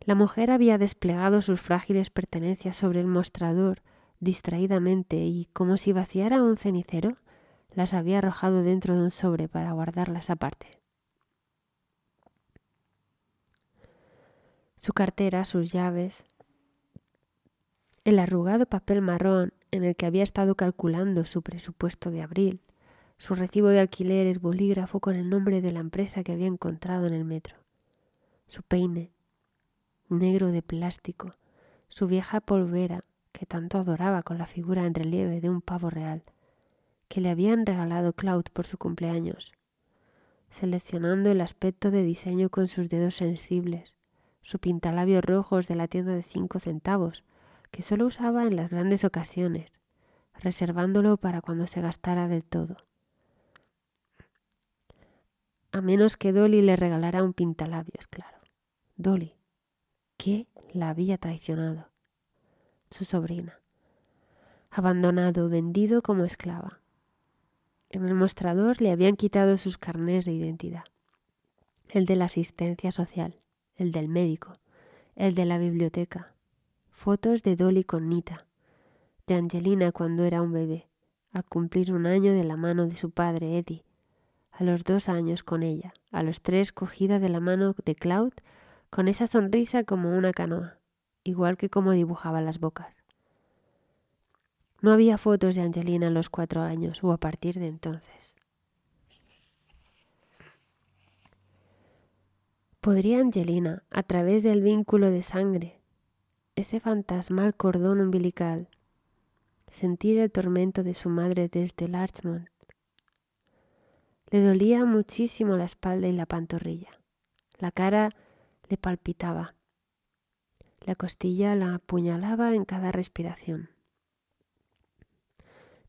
La mujer había desplegado sus frágiles pertenencias sobre el mostrador distraídamente y, como si vaciara un cenicero, las había arrojado dentro de un sobre para guardarlas aparte. Su cartera, sus llaves, el arrugado papel marrón en el que había estado calculando su presupuesto de abril, su recibo de alquiler, el bolígrafo con el nombre de la empresa que había encontrado en el metro, su peine, negro de plástico, su vieja polvera que tanto adoraba con la figura en relieve de un pavo real, que le habían regalado Cloud por su cumpleaños, seleccionando el aspecto de diseño con sus dedos sensibles, su pintalabios rojos de la tienda de cinco centavos, que solo usaba en las grandes ocasiones, reservándolo para cuando se gastara del todo. A menos que Dolly le regalara un pintalabios, claro. Dolly, que la había traicionado. Su sobrina. Abandonado, vendido como esclava. En el mostrador le habían quitado sus carnés de identidad, el de la asistencia social el del médico, el de la biblioteca, fotos de Dolly con Nita, de Angelina cuando era un bebé, al cumplir un año de la mano de su padre Eddie, a los dos años con ella, a los tres cogida de la mano de Cloud, con esa sonrisa como una canoa, igual que como dibujaba las bocas. No había fotos de Angelina a los cuatro años o a partir de entonces. ¿Podría Angelina, a través del vínculo de sangre, ese fantasmal cordón umbilical, sentir el tormento de su madre desde Larchmont? Le dolía muchísimo la espalda y la pantorrilla. La cara le palpitaba. La costilla la apuñalaba en cada respiración.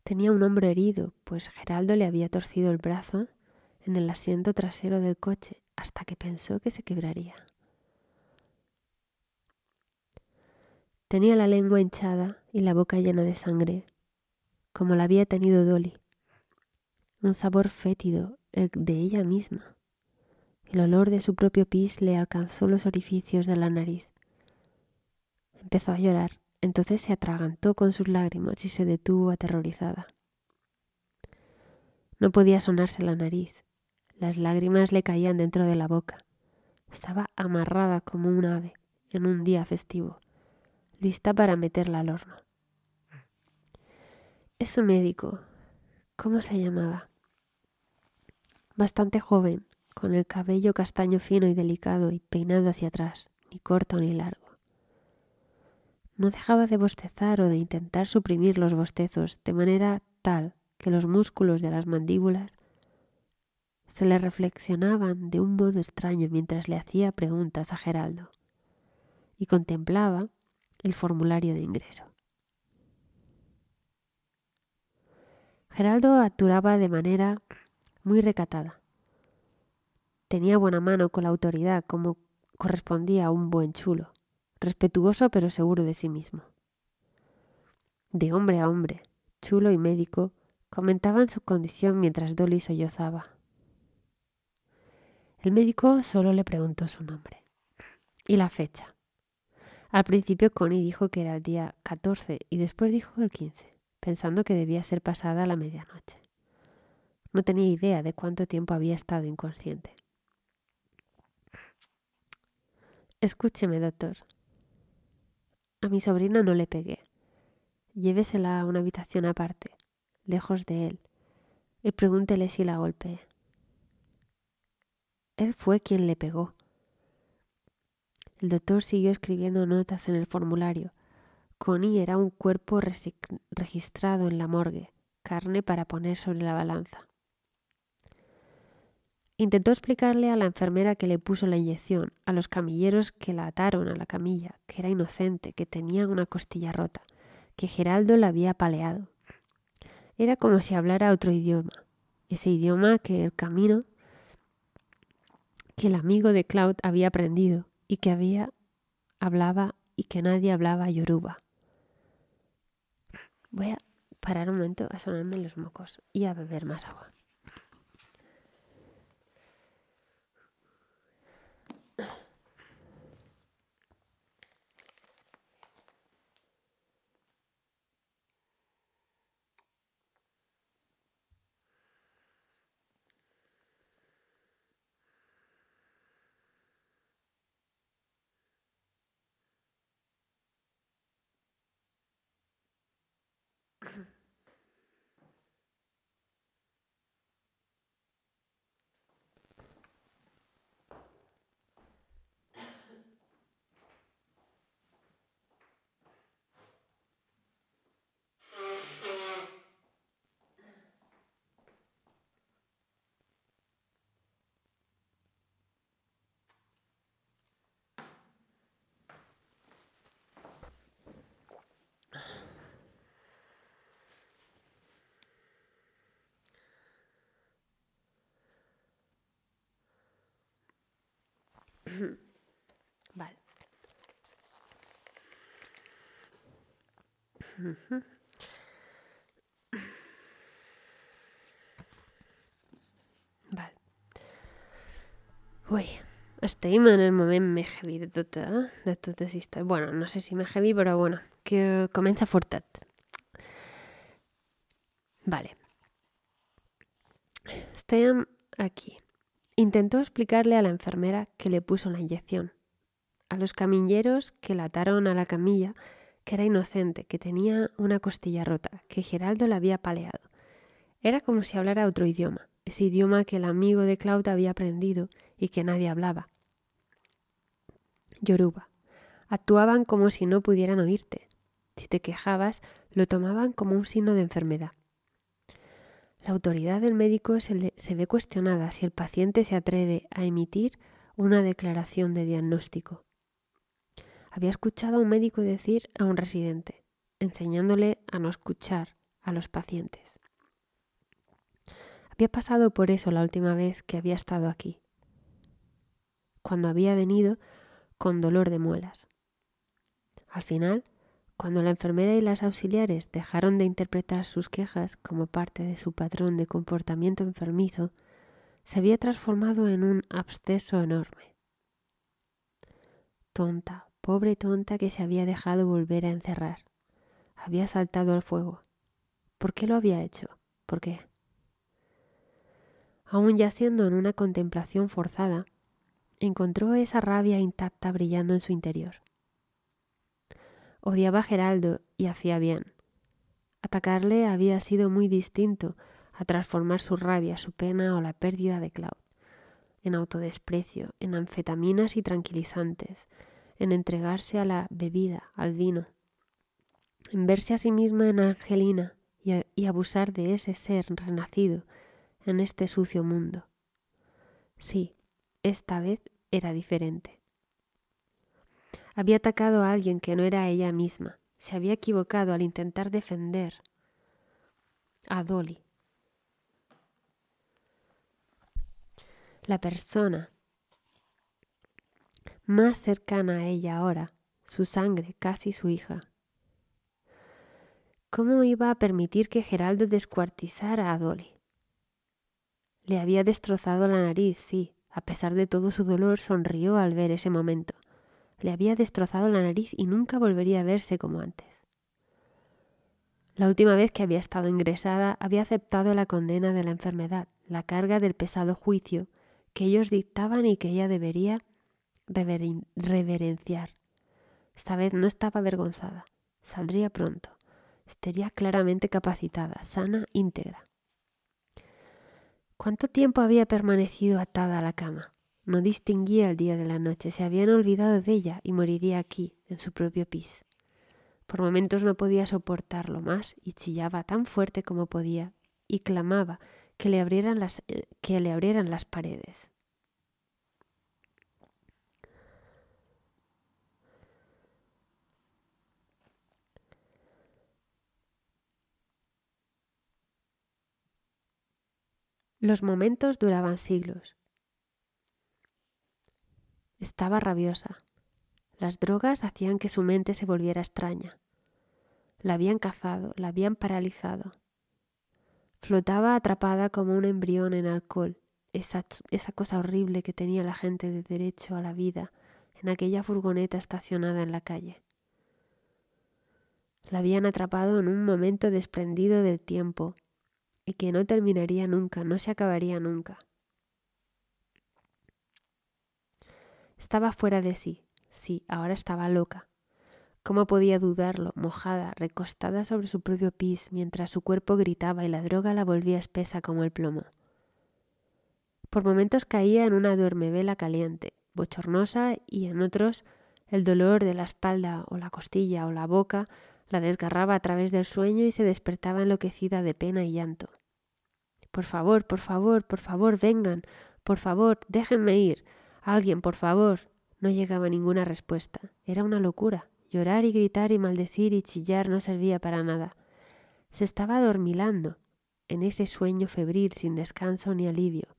Tenía un hombro herido, pues Geraldo le había torcido el brazo en el asiento trasero del coche hasta que pensó que se quebraría. Tenía la lengua hinchada y la boca llena de sangre, como la había tenido Dolly. Un sabor fétido, el de ella misma. El olor de su propio pis le alcanzó los orificios de la nariz. Empezó a llorar entonces se atragantó con sus lágrimas y se detuvo aterrorizada. No podía sonarse la nariz. Las lágrimas le caían dentro de la boca. Estaba amarrada como un ave en un día festivo, lista para meterla al horno. Ese médico, ¿cómo se llamaba? Bastante joven, con el cabello castaño fino y delicado y peinado hacia atrás, ni corto ni largo. No dejaba de bostezar o de intentar suprimir los bostezos de manera tal que los músculos de las mandíbulas se le reflexionaban de un modo extraño mientras le hacía preguntas a Geraldo y contemplaba el formulario de ingreso. Geraldo actuaba de manera muy recatada. Tenía buena mano con la autoridad como correspondía a un buen chulo respetuoso pero seguro de sí mismo. De hombre a hombre, chulo y médico, comentaban su condición mientras Dolly sollozaba. El médico solo le preguntó su nombre y la fecha. Al principio Connie dijo que era el día 14 y después dijo el 15, pensando que debía ser pasada la medianoche. No tenía idea de cuánto tiempo había estado inconsciente. Escúcheme, doctor, a mi sobrina no le pegué. Llévesela a una habitación aparte, lejos de él, y pregúntele si la golpeé. Él fue quien le pegó. El doctor siguió escribiendo notas en el formulario. Connie era un cuerpo registrado en la morgue, carne para poner sobre la balanza. Intentó explicarle a la enfermera que le puso la inyección, a los camilleros que la ataron a la camilla, que era inocente, que tenía una costilla rota, que Geraldo la había apaleado. Era como si hablara otro idioma, ese idioma que el camino, que el amigo de Cloud había aprendido y que había hablaba y que nadie hablaba yoruba. Voy a parar un momento a sonarme los mocos y a beber más agua. Vale. Vale. Ui, estem en el moment més heavy de tota, de tota. Bueno, no sé si més heavy, però bueno, que comença fortat. Vale. Estem aquí. Intentó explicarle a la enfermera que le puso la inyección, a los camilleros que la ataron a la camilla, que era inocente, que tenía una costilla rota, que Geraldo la había paleado. Era como si hablara otro idioma, ese idioma que el amigo de Claude había aprendido y que nadie hablaba. Yoruba. Actuaban como si no pudieran oírte. Si te quejabas, lo tomaban como un signo de enfermedad. La autoridad del médico se, ve cuestionada si el paciente se atreve a emitir una declaración de diagnóstico. Había escuchado a un médico decir a un residente, enseñándole a no escuchar a los pacientes. Había pasado por eso la última vez que había estado aquí, cuando había venido con dolor de muelas. Al final, cuando la enfermera y las auxiliares dejaron de interpretar sus quejas como parte de su patrón de comportamiento enfermizo, se había transformado en un absceso enorme. Tonta, pobre tonta que se había dejado volver a encerrar. Había saltado al fuego. ¿Por qué lo había hecho? ¿Por qué? Aún yaciendo en una contemplación forzada, encontró esa rabia intacta brillando en su interior. Odiaba a Geraldo y hacía bien. Atacarle había sido muy distinto a transformar su rabia, su pena o la pérdida de Cloud en autodesprecio, en anfetaminas y tranquilizantes, en entregarse a la bebida, al vino, en verse a sí misma en Angelina y, y abusar de ese ser renacido en este sucio mundo. Sí, esta vez era diferente. Había atacado a alguien que no era ella misma. Se había equivocado al intentar defender a Dolly. La persona más cercana a ella ahora, su sangre, casi su hija. ¿Cómo iba a permitir que Geraldo descuartizara a Dolly? Le había destrozado la nariz, sí. A pesar de todo su dolor, sonrió al ver ese momento le había destrozado la nariz y nunca volvería a verse como antes. La última vez que había estado ingresada había aceptado la condena de la enfermedad, la carga del pesado juicio que ellos dictaban y que ella debería reverenciar. Esta vez no estaba avergonzada. Saldría pronto. Estaría claramente capacitada, sana, íntegra. ¿Cuánto tiempo había permanecido atada a la cama? No distinguía el día de la noche, se habían olvidado de ella y moriría aquí, en su propio pis. Por momentos no podía soportarlo más y chillaba tan fuerte como podía y clamaba que le abrieran las, eh, que le abrieran las paredes. Los momentos duraban siglos. Estaba rabiosa. Las drogas hacían que su mente se volviera extraña. La habían cazado, la habían paralizado. Flotaba atrapada como un embrión en alcohol, esa, esa cosa horrible que tenía la gente de derecho a la vida en aquella furgoneta estacionada en la calle. La habían atrapado en un momento desprendido del tiempo y que no terminaría nunca, no se acabaría nunca. Estaba fuera de sí. Sí, ahora estaba loca. ¿Cómo podía dudarlo, mojada, recostada sobre su propio pis, mientras su cuerpo gritaba y la droga la volvía espesa como el plomo? Por momentos caía en una duermevela caliente, bochornosa, y en otros el dolor de la espalda o la costilla o la boca la desgarraba a través del sueño y se despertaba enloquecida de pena y llanto. Por favor, por favor, por favor, vengan, por favor, déjenme ir. Alguien, por favor. No llegaba ninguna respuesta. Era una locura. Llorar y gritar y maldecir y chillar no servía para nada. Se estaba adormilando en ese sueño febril sin descanso ni alivio,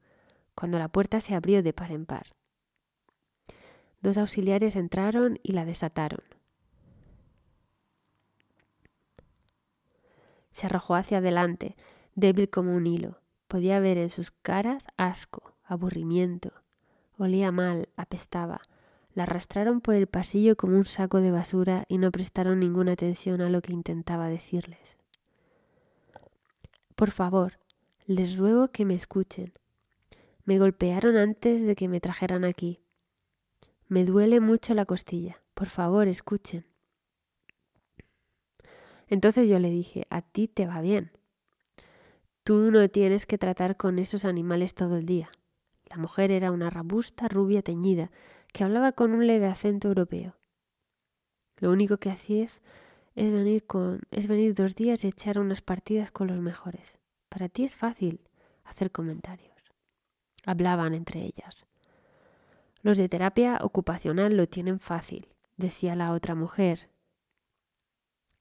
cuando la puerta se abrió de par en par. Dos auxiliares entraron y la desataron. Se arrojó hacia adelante, débil como un hilo. Podía ver en sus caras asco, aburrimiento, Olía mal, apestaba. La arrastraron por el pasillo como un saco de basura y no prestaron ninguna atención a lo que intentaba decirles. Por favor, les ruego que me escuchen. Me golpearon antes de que me trajeran aquí. Me duele mucho la costilla. Por favor, escuchen. Entonces yo le dije, a ti te va bien. Tú no tienes que tratar con esos animales todo el día. La mujer era una robusta rubia teñida, que hablaba con un leve acento europeo. Lo único que hacías es venir, con, es venir dos días y echar unas partidas con los mejores. Para ti es fácil hacer comentarios. Hablaban entre ellas. Los de terapia ocupacional lo tienen fácil, decía la otra mujer.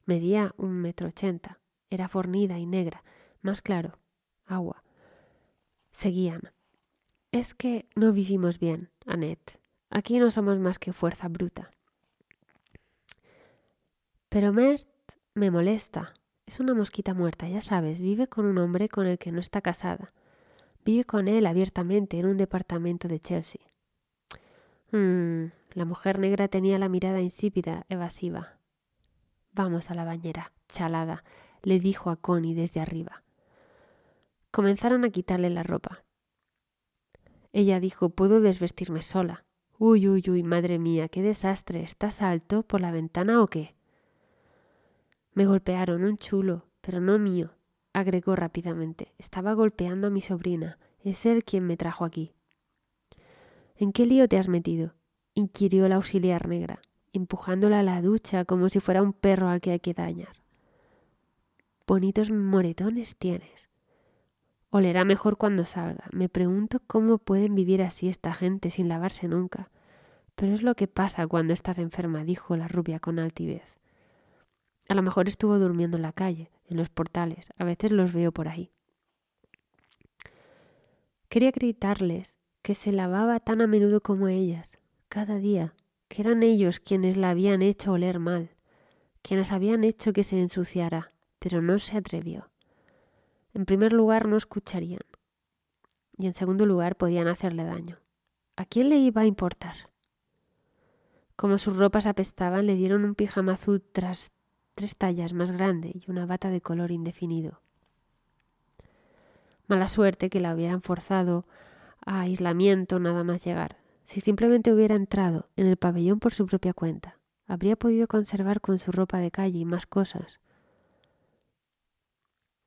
Medía un metro ochenta. Era fornida y negra. Más claro. Agua. Seguían. Es que no vivimos bien, Annette. Aquí no somos más que fuerza bruta. Pero Mert me molesta. Es una mosquita muerta, ya sabes. Vive con un hombre con el que no está casada. Vive con él abiertamente en un departamento de Chelsea. Hmm, la mujer negra tenía la mirada insípida, evasiva. Vamos a la bañera, chalada, le dijo a Connie desde arriba. Comenzaron a quitarle la ropa. Ella dijo Puedo desvestirme sola. Uy, uy, uy, madre mía, qué desastre. ¿Estás alto por la ventana o qué? Me golpearon un chulo, pero no mío, agregó rápidamente. Estaba golpeando a mi sobrina. Es él quien me trajo aquí. ¿En qué lío te has metido? inquirió la auxiliar negra, empujándola a la ducha como si fuera un perro al que hay que dañar. Bonitos moretones tienes. Olerá mejor cuando salga. Me pregunto cómo pueden vivir así esta gente sin lavarse nunca. Pero es lo que pasa cuando estás enferma, dijo la rubia con altivez. A lo mejor estuvo durmiendo en la calle, en los portales. A veces los veo por ahí. Quería gritarles que se lavaba tan a menudo como ellas, cada día, que eran ellos quienes la habían hecho oler mal, quienes habían hecho que se ensuciara, pero no se atrevió. En primer lugar, no escucharían. Y en segundo lugar, podían hacerle daño. ¿A quién le iba a importar? Como sus ropas apestaban, le dieron un pijama azul tras tres tallas más grande y una bata de color indefinido. Mala suerte que la hubieran forzado a aislamiento nada más llegar. Si simplemente hubiera entrado en el pabellón por su propia cuenta, habría podido conservar con su ropa de calle y más cosas,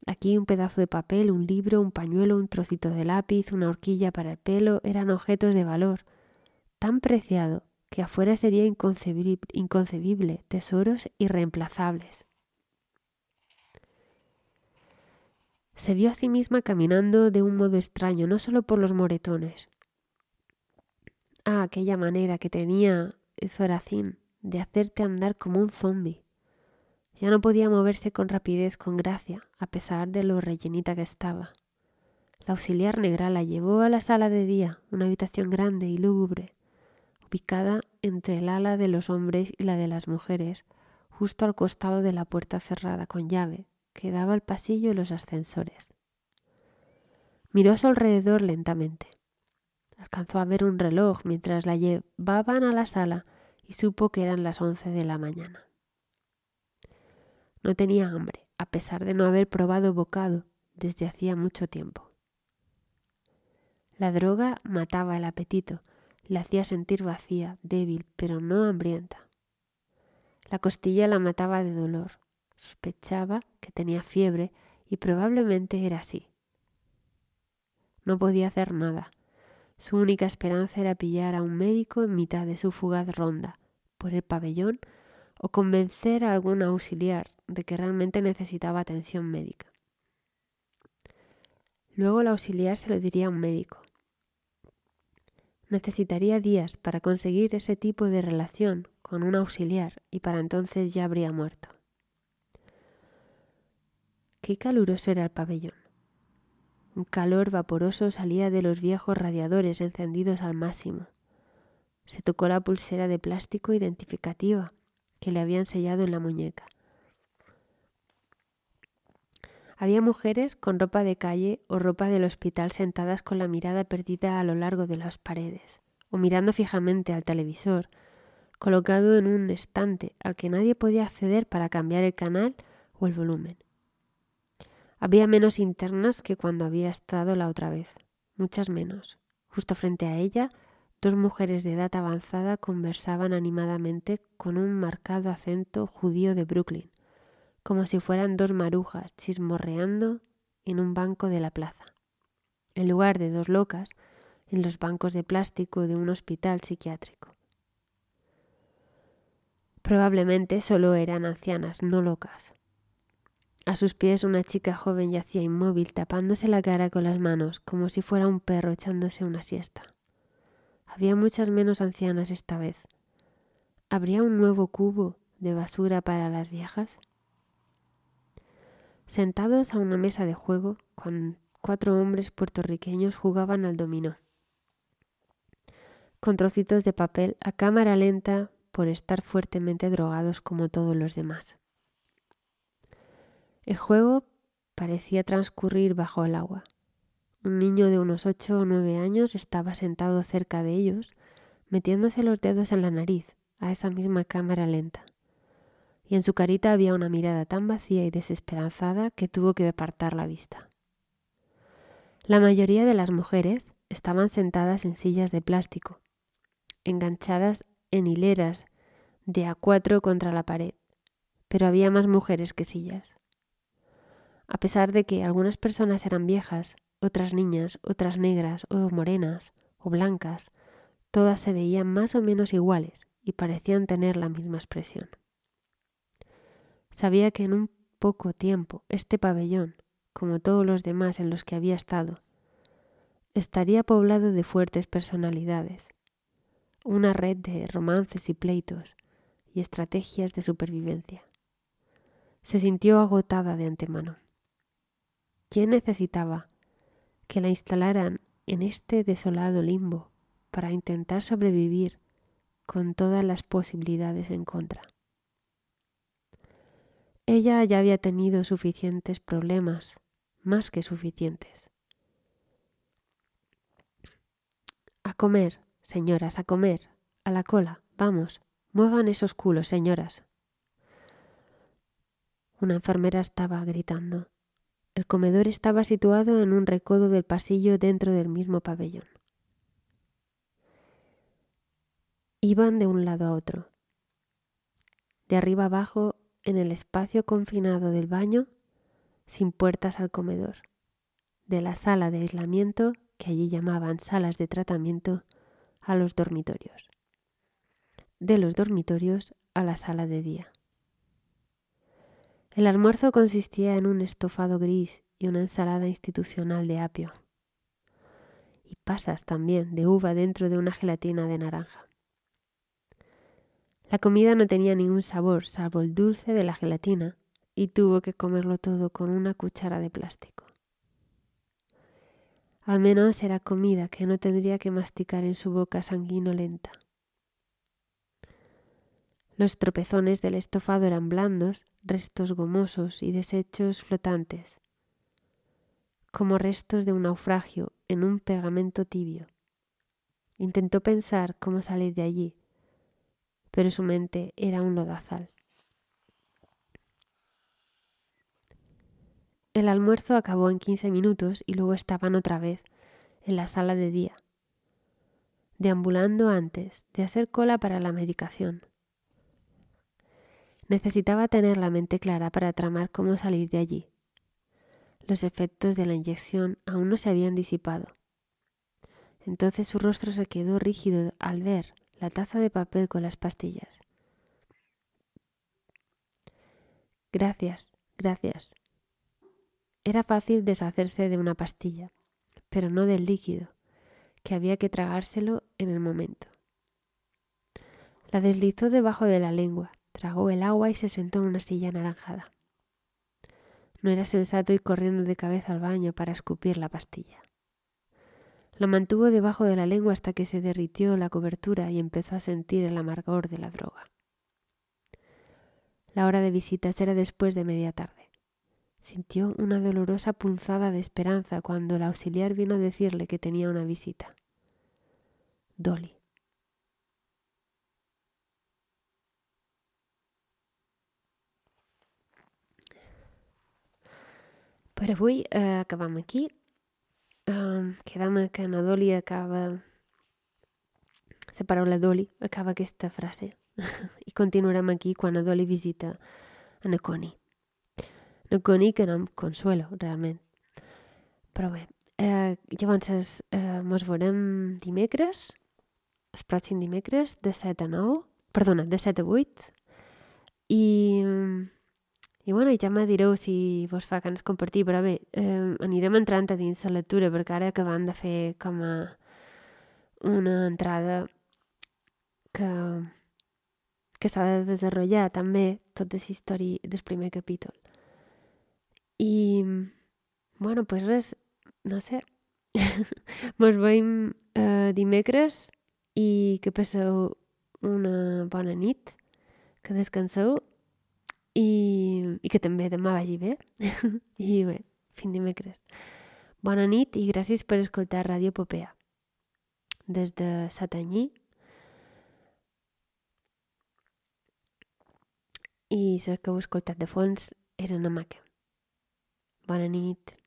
Aquí un pedazo de papel, un libro, un pañuelo, un trocito de lápiz, una horquilla para el pelo eran objetos de valor tan preciado que afuera sería inconcebible, inconcebible tesoros irreemplazables. Se vio a sí misma caminando de un modo extraño, no solo por los moretones. Ah, aquella manera que tenía Zorazín de hacerte andar como un zombi. Ya no podía moverse con rapidez, con gracia, a pesar de lo rellenita que estaba. La auxiliar negra la llevó a la sala de día, una habitación grande y lúgubre, ubicada entre el ala de los hombres y la de las mujeres, justo al costado de la puerta cerrada con llave que daba al pasillo y los ascensores. Miró a su alrededor lentamente. Alcanzó a ver un reloj mientras la llevaban a la sala y supo que eran las once de la mañana. No tenía hambre, a pesar de no haber probado bocado desde hacía mucho tiempo. La droga mataba el apetito, la hacía sentir vacía, débil, pero no hambrienta. La costilla la mataba de dolor. Sospechaba que tenía fiebre y probablemente era así. No podía hacer nada. Su única esperanza era pillar a un médico en mitad de su fugaz ronda por el pabellón o convencer a algún auxiliar de que realmente necesitaba atención médica. Luego el auxiliar se lo diría a un médico. Necesitaría días para conseguir ese tipo de relación con un auxiliar y para entonces ya habría muerto. Qué caluroso era el pabellón. Un calor vaporoso salía de los viejos radiadores encendidos al máximo. Se tocó la pulsera de plástico identificativa que le habían sellado en la muñeca. Había mujeres con ropa de calle o ropa del hospital sentadas con la mirada perdida a lo largo de las paredes, o mirando fijamente al televisor, colocado en un estante al que nadie podía acceder para cambiar el canal o el volumen. Había menos internas que cuando había estado la otra vez, muchas menos. Justo frente a ella Dos mujeres de edad avanzada conversaban animadamente con un marcado acento judío de Brooklyn, como si fueran dos marujas chismorreando en un banco de la plaza. En lugar de dos locas, en los bancos de plástico de un hospital psiquiátrico. Probablemente solo eran ancianas, no locas. A sus pies una chica joven yacía inmóvil, tapándose la cara con las manos, como si fuera un perro echándose una siesta. Había muchas menos ancianas esta vez. ¿Habría un nuevo cubo de basura para las viejas? Sentados a una mesa de juego, cuatro hombres puertorriqueños jugaban al dominó. Con trocitos de papel a cámara lenta por estar fuertemente drogados como todos los demás. El juego parecía transcurrir bajo el agua. Un niño de unos ocho o nueve años estaba sentado cerca de ellos, metiéndose los dedos en la nariz a esa misma cámara lenta. Y en su carita había una mirada tan vacía y desesperanzada que tuvo que apartar la vista. La mayoría de las mujeres estaban sentadas en sillas de plástico, enganchadas en hileras de a cuatro contra la pared, pero había más mujeres que sillas. A pesar de que algunas personas eran viejas, otras niñas, otras negras o morenas o blancas, todas se veían más o menos iguales y parecían tener la misma expresión. Sabía que en un poco tiempo este pabellón, como todos los demás en los que había estado, estaría poblado de fuertes personalidades, una red de romances y pleitos y estrategias de supervivencia. Se sintió agotada de antemano. ¿Quién necesitaba que la instalaran en este desolado limbo para intentar sobrevivir con todas las posibilidades en contra? Ella ya había tenido suficientes problemas, más que suficientes. A comer, Señoras, a comer. A la cola. Vamos. Muevan esos culos, señoras. Una enfermera estaba gritando. El comedor estaba situado en un recodo del pasillo dentro del mismo pabellón. Iban de un lado a otro. De arriba abajo, en el espacio confinado del baño, sin puertas al comedor. De la sala de aislamiento, que allí llamaban salas de tratamiento, a los dormitorios. De los dormitorios a la sala de día. El almuerzo consistía en un estofado gris y una ensalada institucional de apio. Y pasas también de uva dentro de una gelatina de naranja. La comida no tenía ningún sabor salvo el dulce de la gelatina y tuvo que comerlo todo con una cuchara de plástico. Al menos era comida que no tendría que masticar en su boca sanguinolenta. Los tropezones del estofado eran blandos, restos gomosos y desechos flotantes, como restos de un naufragio en un pegamento tibio. Intentó pensar cómo salir de allí, pero su mente era un lodazal. El almuerzo acabó en quince minutos y luego estaban otra vez en la sala de día, deambulando antes de hacer cola para la medicación. Necesitaba tener la mente clara para tramar cómo salir de allí. Los efectos de la inyección aún no se habían disipado. Entonces su rostro se quedó rígido al ver la taza de papel con las pastillas. Gracias, gracias, era fácil deshacerse de una pastilla, pero no del líquido, que había que tragárselo en el momento. La deslizó debajo de la lengua, tragó el agua y se sentó en una silla anaranjada. No era sensato ir corriendo de cabeza al baño para escupir la pastilla. Lo mantuvo debajo de la lengua hasta que se derritió la cobertura y empezó a sentir el amargor de la droga. La hora de visitas era después de media tarde. Sintió una dolorosa punzada de esperanza cuando el auxiliar vino a decirle que tenía una visita. Dolly. Per avui eh, acabam aquí. Um, quedam que na Dolly acaba... La paraula Dolly acaba aquesta frase. I continuarem aquí quan a Dolly visita a na Connie. no conec en Consuelo, realment. Però bé, eh, llavors eh, mos veurem dimecres, el pròxim dimecres, de 7 a 9, perdona, de 7 a 8, I, i bueno, ja me direu si vos fa ganes compartir, però bé, eh, anirem entrant a dins la lectura, perquè ara acabant de fer com a una entrada que, que s'ha de desenvolupar també tota la història del primer capítol. I, bueno, pues res, no sé. Mos veiem eh, dimecres i que passeu una bona nit, que descanseu i, i que també demà vagi bé. I bé, fins dimecres. Bona nit i gràcies per escoltar Ràdio Popea. Des de Satanyí. I les que heu escoltat de fons eren a Maca. Bona nit.